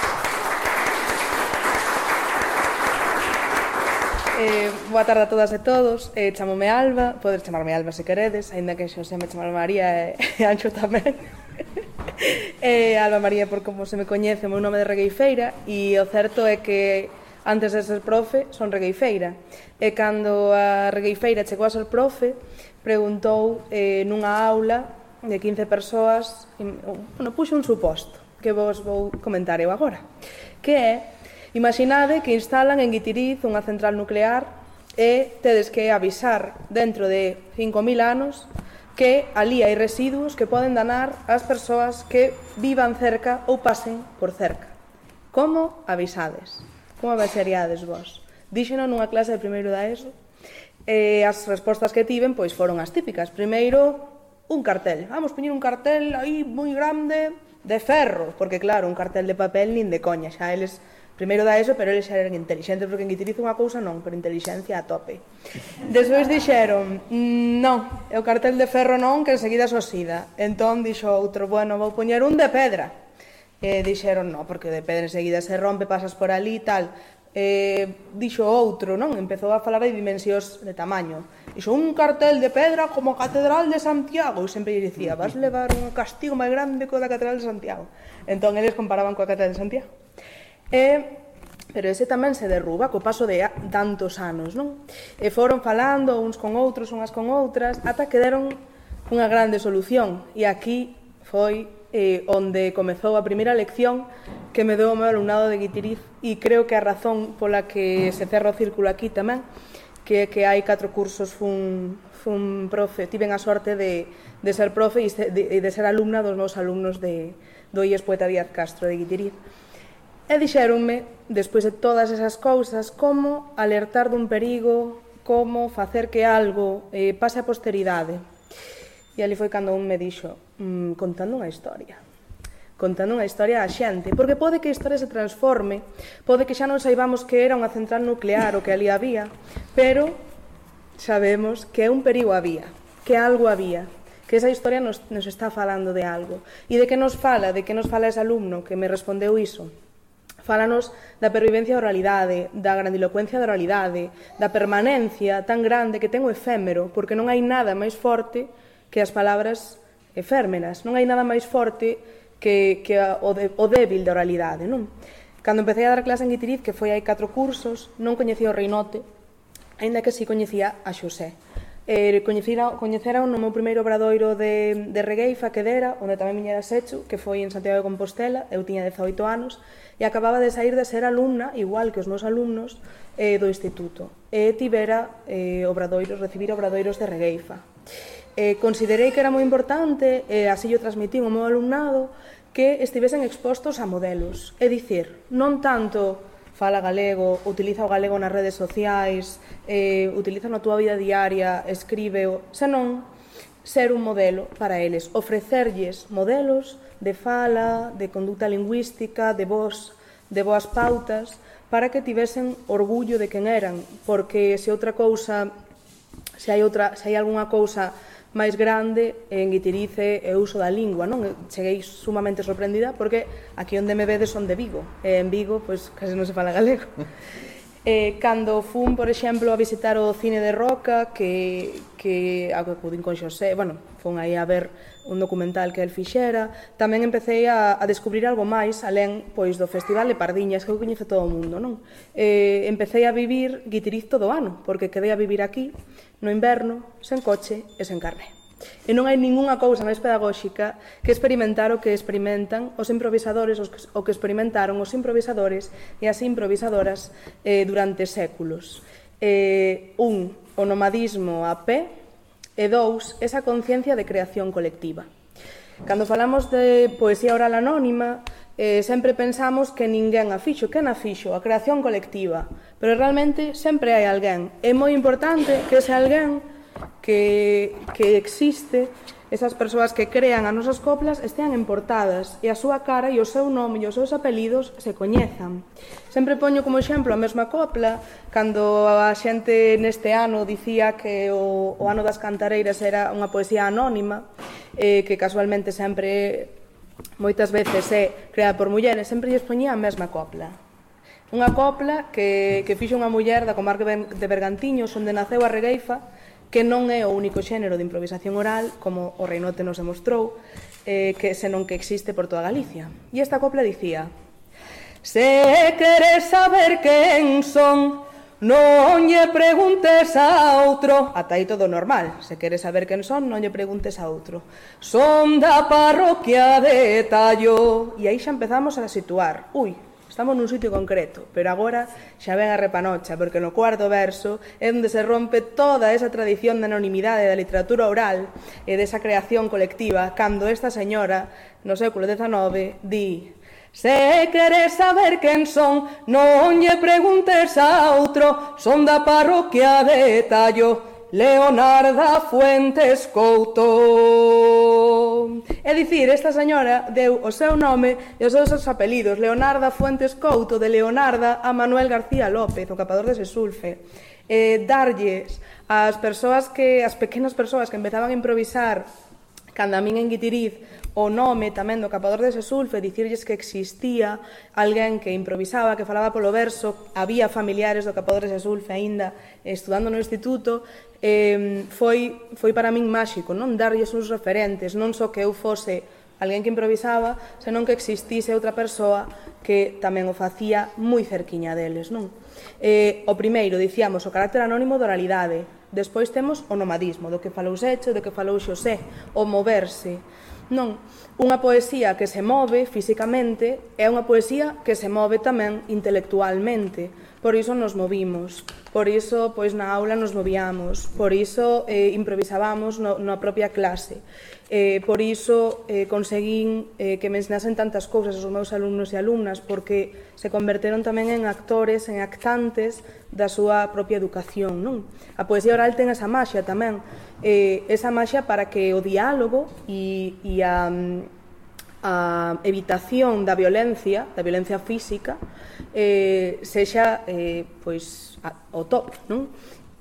Eh, boa tarde a todas e todos. Eh, chamome Alba, podes chamarme Alba se queredes, aínda que Xosé me chamar María e, e Anxo tamén. eh, Alba María por como se me coñece, o meu nome de regueifeira e o certo é que antes de ser profe son regueifeira. E cando a regueifeira chegou a ser profe, preguntou eh, nunha aula de 15 persoas, e, bueno, puxo un suposto que vos vou comentar eu agora, que é Imaginade que instalan en Guitiriz unha central nuclear e tedes que avisar dentro de 5.000 anos que ali hai residuos que poden danar ás persoas que vivan cerca ou pasen por cerca. Como avisades? Como avisaríades vos? Díxeno nunha clase de primeiro da ESO e as respostas que tiven pois foron as típicas. Primeiro, un cartel. Vamos poñer un cartel aí moi grande de ferro, porque claro, un cartel de papel nin de coña, xa eles Primeiro da eso, pero eles eran inteligentes, porque en Guitiriz unha cousa non, pero inteligencia a tope. Despois dixeron, mm, non, é o cartel de ferro non, que enseguida so sida. Entón dixo outro, bueno, vou poñer un de pedra. E dixeron, non, porque o de pedra enseguida se rompe, pasas por ali e tal. E dixo outro, non? Empezou a falar de dimensións de tamaño. Dixo un cartel de pedra como a Catedral de Santiago. E sempre dicía, vas levar un castigo máis grande que o da Catedral de Santiago. Entón, eles comparaban coa Catedral de Santiago. E pero ese tamén se derruba co paso de tantos anos, non? E foron falando uns con outros, unhas con outras, ata que deron unha grande solución. E aquí foi eh, onde comezou a primeira lección que me deu o meu alumnado de Guitiriz e creo que a razón pola que se cerra o círculo aquí tamén que é que hai catro cursos fun, fun profe, tiven a sorte de, de ser profe e de, de ser alumna dos meus alumnos de, do IES Poeta Díaz Castro de Guitiriz. E dixeronme, despois de todas esas cousas, como alertar dun perigo, como facer que algo eh, pase a posteridade. E ali foi cando un me dixo, mmm, contando unha historia contando unha historia á xente, porque pode que a historia se transforme, pode que xa non saibamos que era unha central nuclear o que ali había, pero sabemos que un perigo había, que algo había, que esa historia nos, nos está falando de algo. E de que nos fala, de que nos fala ese alumno que me respondeu iso? Fálanos da pervivencia da oralidade, da grandilocuencia da oralidade, da permanencia tan grande que ten o efémero, porque non hai nada máis forte que as palabras eférmeras, non hai nada máis forte que, que o, de, o débil da oralidade, non? Cando empecé a dar clase en Guitiriz, que foi hai catro cursos, non coñecía o Reinote, aínda que si coñecía a Xosé. Eh, coñecera, coñecera no meu primeiro obradoiro de, de regueifa que dera, onde tamén miñera Sechu, que foi en Santiago de Compostela, eu tiña 18 anos, e acababa de sair de ser alumna, igual que os meus alumnos, eh, do instituto. E tivera eh, obradoiros, recibir obradoiros de regueifa. Eh, considerei que era moi importante, e eh, así yo transmití ao meu alumnado, que estivesen expostos a modelos. É dicir, non tanto fala galego, utiliza o galego nas redes sociais, eh, utiliza na túa vida diaria, escríbeo, senón ser un modelo para eles, ofrecerlles modelos de fala, de conduta lingüística, de voz, de boas pautas, para que tivesen orgullo de quen eran, porque se outra cousa, se hai outra, se hai algunha cousa máis grande en Guitirice e uso da lingua, non? Cheguei sumamente sorprendida porque aquí onde me vedes son de Vigo, e en Vigo pois case non se fala galego. Eh, cando fun, por exemplo, a visitar o cine de Roca, que, que a que acudín con Xosé, bueno, fun aí a ver un documental que el fixera, tamén empecé a, a descubrir algo máis, alén pois do Festival de Pardiñas, que eu coñece todo o mundo, non? Eh, empecé a vivir guitiriz todo o ano, porque quedei a vivir aquí, no inverno, sen coche e sen carne. E non hai ningunha cousa máis pedagóxica que experimentar o que experimentan os improvisadores, os que, o que experimentaron os improvisadores e as improvisadoras eh, durante séculos. Eh, un, o nomadismo a pé, e dous, esa conciencia de creación colectiva. Cando falamos de poesía oral anónima, eh, sempre pensamos que ninguén a fixo, que na fixo, a creación colectiva. Pero realmente sempre hai alguén. É moi importante que ese alguén que, que existe esas persoas que crean as nosas coplas estean emportadas e a súa cara e o seu nome e os seus apelidos se coñezan. Sempre poño como exemplo a mesma copla cando a xente neste ano dicía que o, o ano das cantareiras era unha poesía anónima eh, que casualmente sempre moitas veces é creada por mulleres, sempre lles poñía a mesma copla. Unha copla que, que fixo unha muller da comarca de Bergantiños, onde naceu a Regueifa, que non é o único xénero de improvisación oral, como o Reinote nos demostrou, eh, que senón que existe por toda Galicia. E esta copla dicía Se queres saber quen son, non lle preguntes a outro. Ata aí todo normal, se queres saber quen son, non lle preguntes a outro. Son da parroquia de Tallo. E aí xa empezamos a situar Ui, Estamos nun sitio concreto, pero agora xa ven a repanocha, porque no cuarto verso é onde se rompe toda esa tradición de anonimidade da literatura oral e desa creación colectiva, cando esta señora, no século XIX, di Se queres saber quen son, non lle preguntes a outro, son da parroquia de Tallo. Leonarda Fuentes Couto. É dicir, esta señora deu o seu nome e os seus apelidos, Leonarda Fuentes Couto, de Leonarda a Manuel García López, o capador de Sesulfe. Eh, darlles ás persoas que as pequenas persoas que empezaban a improvisar cando a min en Guitiriz o nome tamén do capador de Sesulfe, dicirlles que existía alguén que improvisaba, que falaba polo verso, había familiares do capador de Sesulfe aínda estudando no instituto, eh, foi, foi para min máxico, non darlles uns referentes, non só que eu fose alguén que improvisaba, senón que existise outra persoa que tamén o facía moi cerquiña deles, non? Eh, o primeiro, dicíamos, o carácter anónimo da oralidade, despois temos o nomadismo, do que falou Secho, do que falou Xosé, o moverse, Non, unha poesía que se move físicamente é unha poesía que se move tamén intelectualmente. Por iso nos movimos, por iso pois na aula nos movíamos, por iso eh, improvisábamos no, na propia clase. Eh, por iso eh, conseguín eh, que me ensinasen tantas cousas os meus alumnos e alumnas, porque se converteron tamén en actores, en actantes da súa propia educación. Non? A poesía oral ten esa maxia tamén, eh, esa maxia para que o diálogo e, e a, a evitación da violencia, da violencia física, eh, sexa eh, pois, a, o top. Non?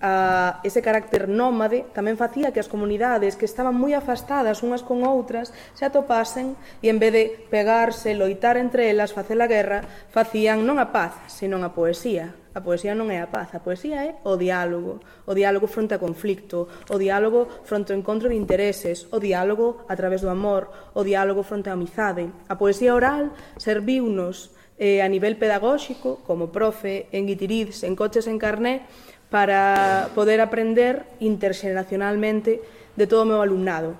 a ese carácter nómade tamén facía que as comunidades que estaban moi afastadas unhas con outras se atopasen e en vez de pegarse, loitar entre elas, facer a guerra, facían non a paz, senón a poesía. A poesía non é a paz, a poesía é o diálogo, o diálogo fronte a conflicto, o diálogo fronte ao encontro de intereses, o diálogo a través do amor, o diálogo fronte á amizade. A poesía oral serviunos eh, a nivel pedagóxico, como profe, en guitiriz, en coches en carné, para poder aprender interxeneracionalmente de todo o meu alumnado.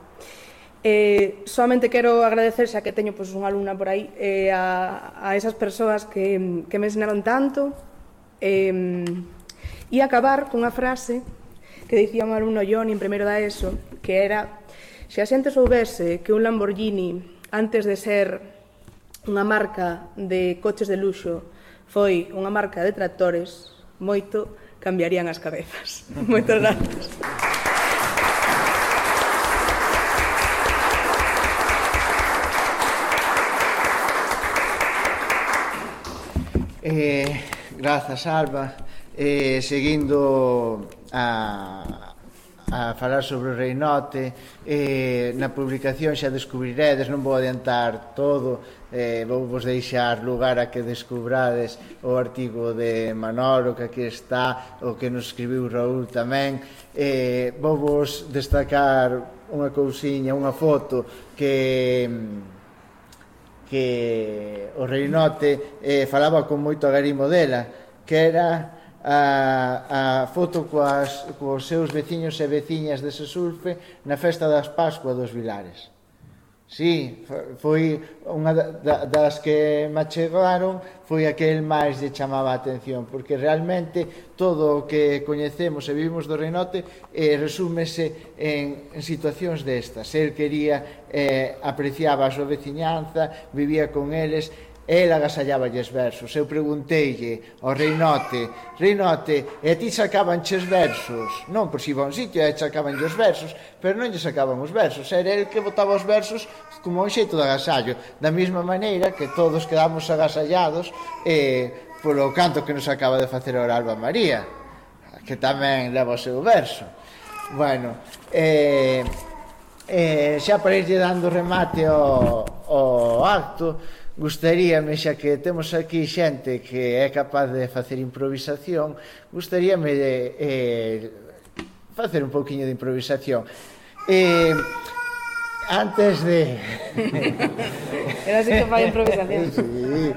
Eh, solamente quero agradecer, xa que teño pois, unha alumna por aí, eh, a, a esas persoas que, que me ensinaron tanto, eh, e acabar cunha frase que dicía un alumno Johnny en primeiro da ESO, que era se a xente soubese que un Lamborghini antes de ser unha marca de coches de luxo foi unha marca de tractores, moito cambiarían as cabezas. Moitas grazas. Eh, grazas, Alba. Eh, seguindo a, a falar sobre o reinote eh, na publicación xa descubriredes non vou adiantar todo eh, vou vos deixar lugar a que descubrades o artigo de Manolo que aquí está o que nos escribiu Raúl tamén eh, vou vos destacar unha cousiña, unha foto que que o reinote eh, falaba con moito agarimo dela que era a, a foto coas, coos seus veciños e veciñas de Sesulfe na festa das Pascua dos Vilares. Sí, foi unha das que me chegaron foi a que el máis lle chamaba a atención, porque realmente todo o que coñecemos e vivimos do Reinote eh, resúmese en, en situacións destas. El quería, eh, apreciaba a súa veciñanza, vivía con eles, El agasalláballes versos. Eu pregunteille ao Reinote, Reinote, e a ti sacabanches versos? Non, por si iba a un sitio e sacabanlle os versos, pero non lle sacaban os versos. Era el que botaba os versos como un xeito de agasallo. Da mesma maneira que todos quedamos agasallados eh, polo canto que nos acaba de facer a Alba María, que tamén leva o seu verso. Bueno, eh, eh, xa para irlle dando remate ao, ao acto, gustaríame, xa que temos aquí xente que é capaz de facer improvisación, gustaríame de, eh, facer un pouquiño de improvisación. Eh, antes de... Era así que fai improvisación. sí.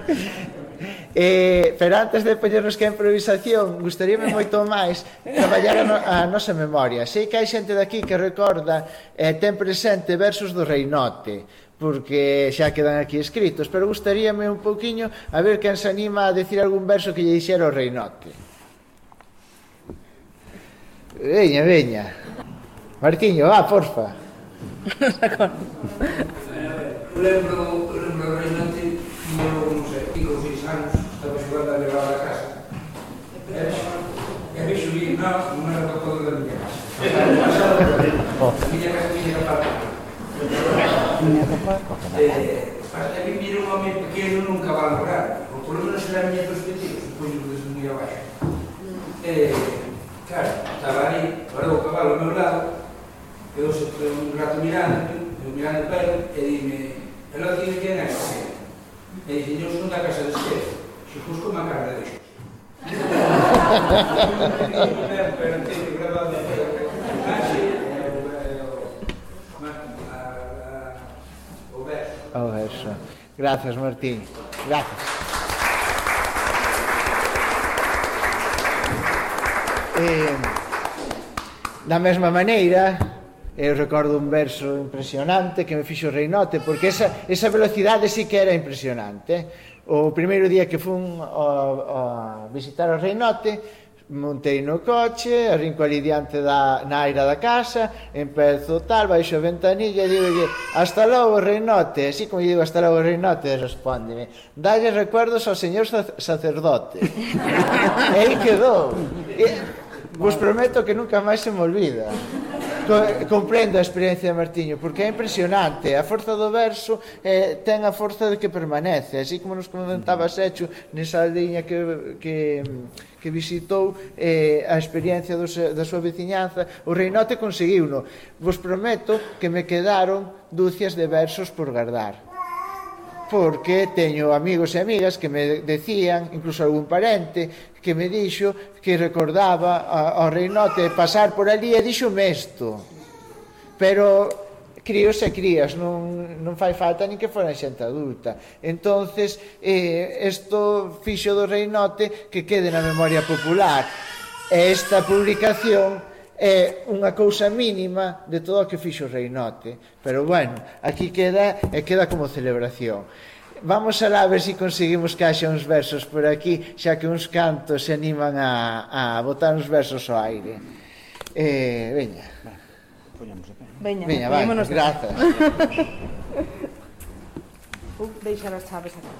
Eh, pero antes de poñernos que a improvisación gustaríame moito máis traballar a, no, a nosa memoria sei que hai xente daqui que recorda eh, ten presente versos do Reinote porque xa quedan aquí escritos, pero gustaríame un pouquiño a ver quen se anima a decir algún verso que lle dixera o reinote. Veña, veña. Martiño, va, porfa. lembro, lembro o reinote, non sei, cinco ou seis anos, estaba xogando a levar a casa. E vixo, vixo, vixo, vixo, vixo, vixo, vixo, vixo, vixo, eh, a mí mira un home pequeno nunca va a lograr, ou polo menos era a miña perspectiva, supoño que desde moi abaixo. Eh, claro, estaba ali, parou o cabalo ao meu lado, eu se un rato mirando, eu mirando o pelo, e dime, pero aquí de que é E dixen, eu son da casa de Esquerda, se busco unha cara de Deus. Pero teño grabado a imaxe Oh, eso. Gracias, Martín. Gracias. Eh, da mesma maneira, eu recordo un verso impresionante que me fixo reinote, porque esa, esa velocidade sí que era impresionante. O primeiro día que fun a, a visitar o reinote, montei no coche, arrinco ali diante da, na aira da casa, empezo tal, baixo a ventanilla e digo hasta logo reinote, así como digo hasta logo reinote, respóndeme, dalle recuerdos ao señor sacerdote. e aí quedou. E, vos prometo que nunca máis se me olvida comprendo a experiencia de Martiño, porque é impresionante. A forza do verso eh, ten a forza de que permanece. Así como nos comentaba Secho nesa aldeña que, que, que visitou eh, a experiencia do, da súa veciñanza, o Reinote conseguiu no. Vos prometo que me quedaron dúcias de versos por guardar porque teño amigos e amigas que me decían, incluso algún parente, que me dixo que recordaba ao Reinote pasar por ali e dixo mesto. Pero críos e crías, non, non fai falta nin que foran xente adulta. Entonces, eh, esto fixo do Reinote que quede na memoria popular. Esta publicación é unha cousa mínima de todo o que fixo o Reinote. Pero bueno, aquí queda e queda como celebración. Vamos alá a ver se si conseguimos que haxa uns versos por aquí, xa que uns cantos se animan a, a botar uns versos ao aire. Eh, veña. Veña, veña, vai, grazas. Vou deixar as chaves aquí.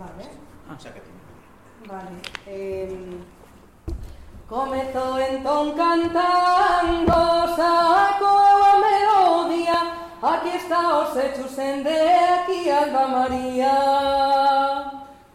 Vale. Ah, xa que Vale. Eh, comezo entón cantando saco a melodía Aquí está os hechos en de aquí Alba María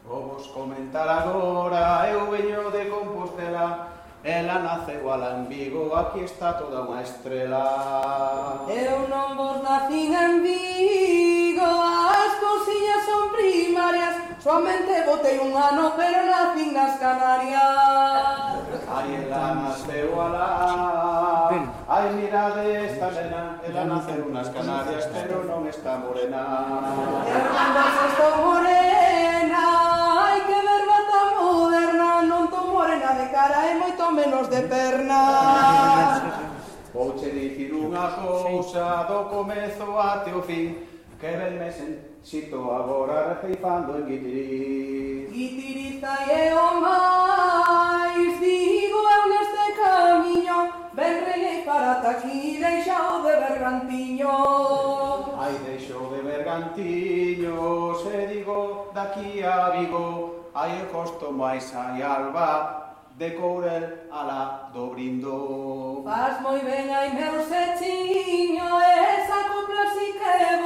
O vos comentar agora eu veño de Compostela Ela naceu ala en Vigo, aquí está toda unha estrela. Eu non vos nacín en Vigo, as cousiñas son primarias, Soamente botei un ano, pero nacín nas Canarias. Ariela naceu alá. Ai, mirade esta nena, ela naceu nas Canarias, pero non está morena. Eu non estou morena, ai que verba tan moderna, non tô morena de cara e moito menos de perna. Vouche dicir unha cousa do comezo ate o fin, Cabel me sentito agora rejeifando en Guitiriz. Guitiriza é o máis, digo eu neste camiño, ben para ata aquí, deixao de bergantiño. Ai, deixo de bergantiño, se digo daqui a Vigo, ai, eu costo máis ai alba, de courel ala do brindo. Faz moi ben ai meu setiño, esa copla si que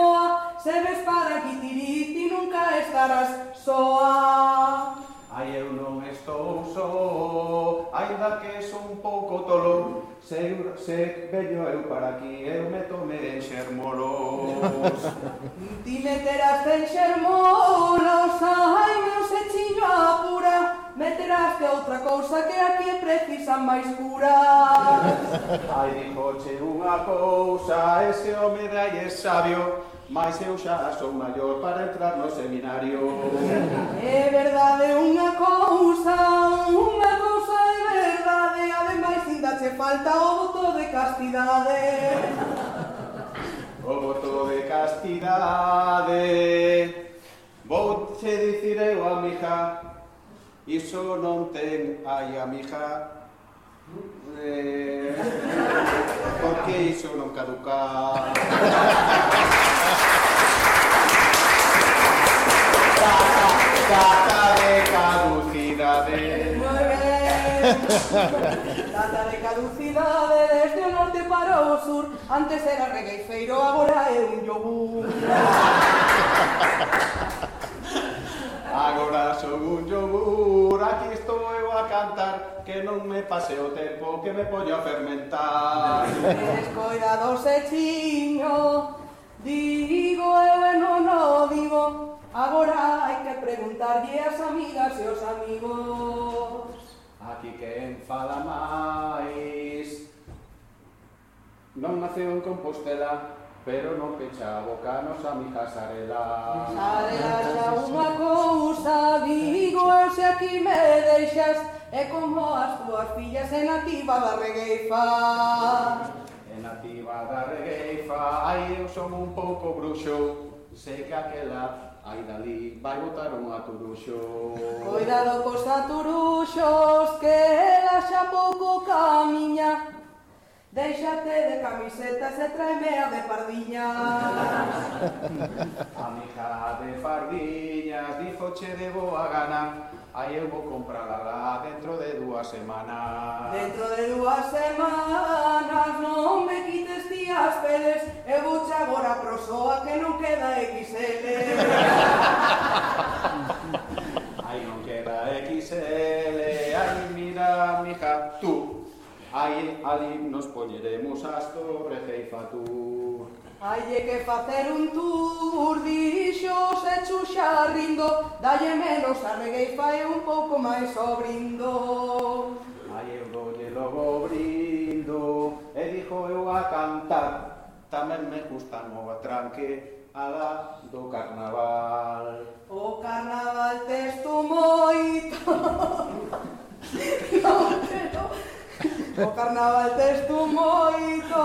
estarás soa. Ai, eu non estou só, aínda que son un pouco tolón, se, se veño eu para aquí, eu me tome en xermolos. Ti meterás en xermolos, ai, meu sechiño apura, meterás de outra cousa que aquí precisan máis curas. Ai, dixoche unha cousa, ese home de aí é sabio, Mas eu xa son maior para entrar no seminario. É verdade unha cousa, unha cousa é verdade. Ademais, inda che falta o voto de castidade. O voto de castidade. Vou che dicir eu a mija Iso non ten ai a mija. Eh, Porque iso non caduca. Data de caducidade. Moi ben. Data de caducidade desde o norte para o sur. Antes era regueifeiro, agora é un yogur. Agora sou un yogur, aquí estou eu a cantar Que non me pase o tempo, que me pollo a fermentar Descoidado se chiño, digo eu e non o digo Agora hai que preguntarlle as amigas e os amigos Aquí quen fala máis Non naceu en Compostela Pero non pecha a boca nos a arela Arela xa unha cousa digo Eu se aquí me deixas É como as túas fillas en nativa da regueifa En nativa da regueifa Ai, eu son un pouco bruxo Sei que aquela Ai dali vai botar unha aturuxo Cuidado cos aturuxos que ela xa pouco camiña Deixate de camisetas e tráeme a de pardiña. Amiga de fardiñas, difoche de boa gana. Aí eu vou comprarla dentro de dúas semanas. Dentro de dúas semanas non me quites ti as peles. Eu vou agora pro soa que non queda XL. Ai, non queda XL, ai, mira, mija, tú. Aí, ali, nos poñeremos as torres, reifa tú. Halle que facer un tour, dixo se chuxa rindo, dalle menos a regueifa e un pouco máis o brindo. Aí eu dolle logo brindo, e dixo eu a cantar, tamén me gustan o tranque a la do carnaval. O carnaval testo moito. no, pero, o carnaval testo moito.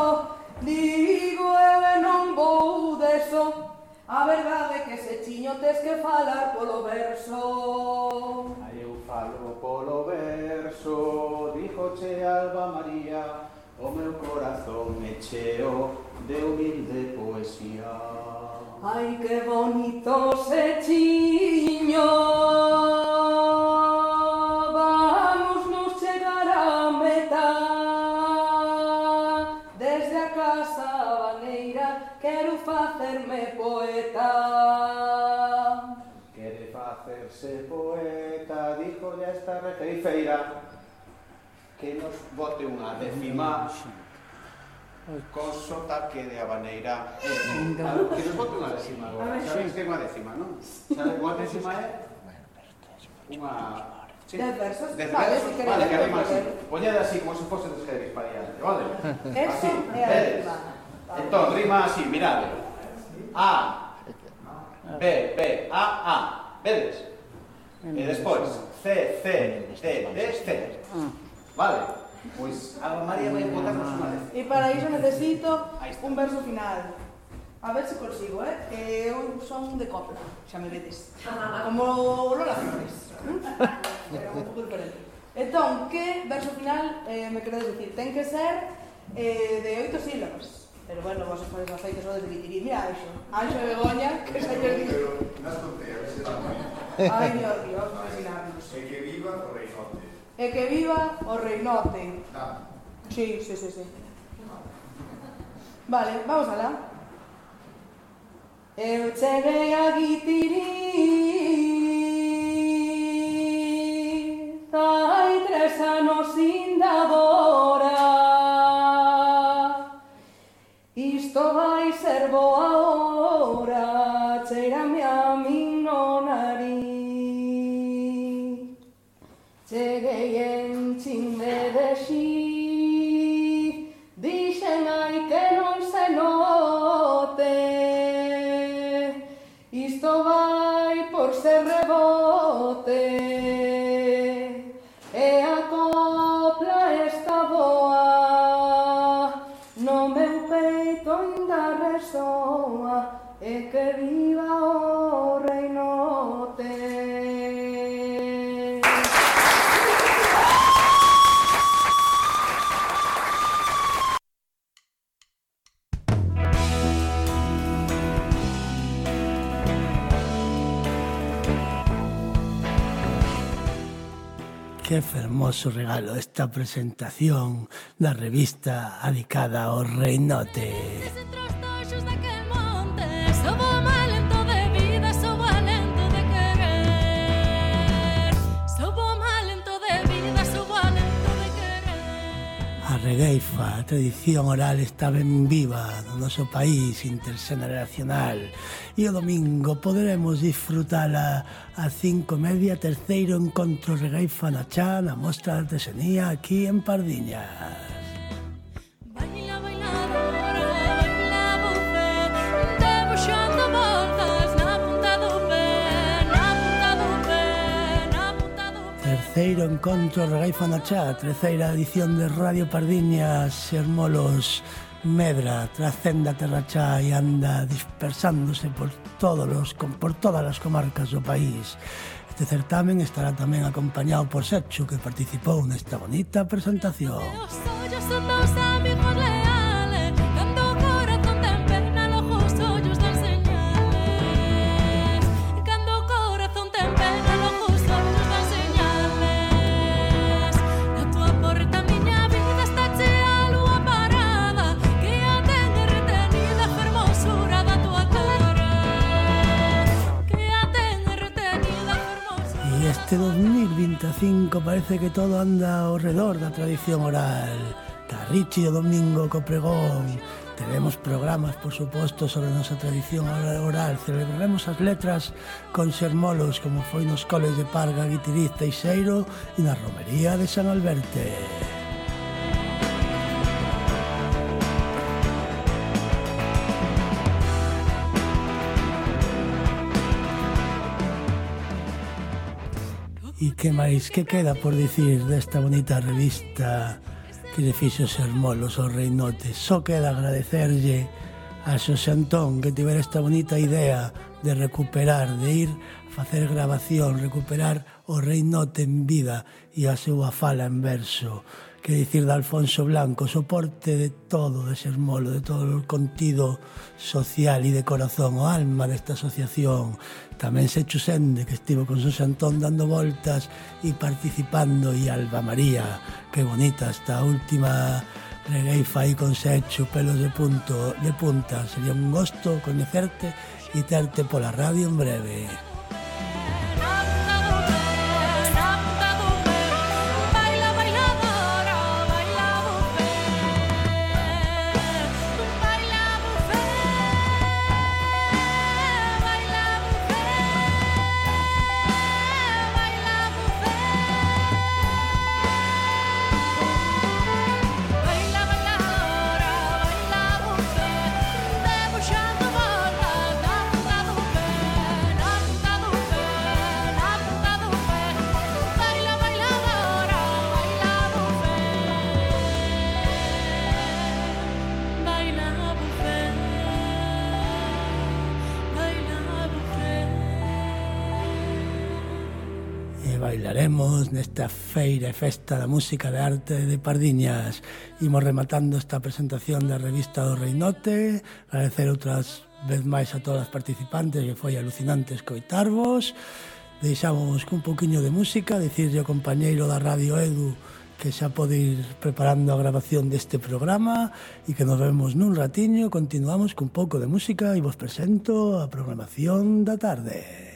Digo eu e non vou deso. A verdade que se chiño tes que falar polo verso. Aí eu falo polo verso, dixo che Alba María, o meu corazón me cheo de humilde poesía. Ai, que bonito se chiño! Vamos, nos llegará a meta. Desde a casa baneira quero facerme poeta. Quere facerse poeta, dijo ya esta reteifeira, que nos bote unha decima. Sí. Coso taque de habaneira. Eh, eh a, que nos bote unha décima agora. Sabes que é unha décima, non? Sabes unha décima é? Unha... Sí. Dez versos. Dez versos. Vale, vale que arrima así. Poñade así, como se fose des jeris para diante. Vale? Eso é a rima. Entón, rima así, mirade. A, B, B, A, A. Vedes? E despois, C, C, D, D, C. Ah. Vale? Pois a María vai botar nos unha vez. E para iso necesito un verso final. A ver se consigo, eh? Que eu son de copla, xa me vedes. Como Lola Flores. Pero un pouco diferente. Entón, que verso final eh, me queredes dicir? Ten que ser eh, de oito sílabas. Pero bueno, vos os os feitos de vitirir. Mira, Anxo. Anxo e Begoña, que xa lles dixo. Nas conteas, Ai, Dios, Dios, fascinarnos. E que viva o reinote. E que viva o reinote. Sí, sí, sí, sí. Vale, vamos a la. Etzega gitiri. Tai tres anos indabora. Isto vai ser boa ora. Zeramea persoa e que viva oh o reino te. Qué fermoso regalo esta presentación da revista adicada ao Reinote. rifa, a tradición oral está ben viva no noso país intergeneracional e o domingo poderemos disfrutala a cinco media terceiro encontro regaifa na chá na Mostra de Artesanía aquí en Pardiñas. terceiro encontro Regaifa na Chá, terceira edición de Radio Pardiñas, Xermolos medra, trascenda Terrachá e anda dispersándose por todos os, por todas as comarcas do país. Este certamen estará tamén acompañado por Sechu, que participou nesta bonita presentación. Los 95 parece que todo anda ao redor da tradición oral. Tarrichi o domingo co pregón. Teremos programas, por suposto, sobre a nosa tradición oral. Celebraremos as letras con sermolos, como foi nos coles de Parga, Guitiriz, Teixeiro e na romería de San Alberto. E que máis que queda por dicir desta bonita revista que lle fixo ser molos ao Reinote? Só queda agradecerlle a Xosé Antón que tiver esta bonita idea de recuperar, de ir facer grabación, recuperar o Reinote en vida e a súa fala en verso que dicir de Alfonso Blanco, soporte de todo, de sermolo, de todo o contido social e de corazón, o alma desta asociación. Tamén se Chusende, que estivo con Sus Antón dando voltas e participando, e Alba María, que bonita, esta última regueifa aí con Sechu, pelos de punto, de punta. Sería un gosto coñecerte e terte pola radio en breve. feira e festa da música de arte de Pardiñas. Imos rematando esta presentación da revista do Reinote, agradecer outras vez máis a todas as participantes que foi alucinante escoitarvos. Deixamos cun poquinho de música, dicirle ao compañeiro da Radio Edu que xa pode ir preparando a grabación deste programa e que nos vemos nun ratiño. Continuamos cun pouco de música e vos presento a programación da tarde.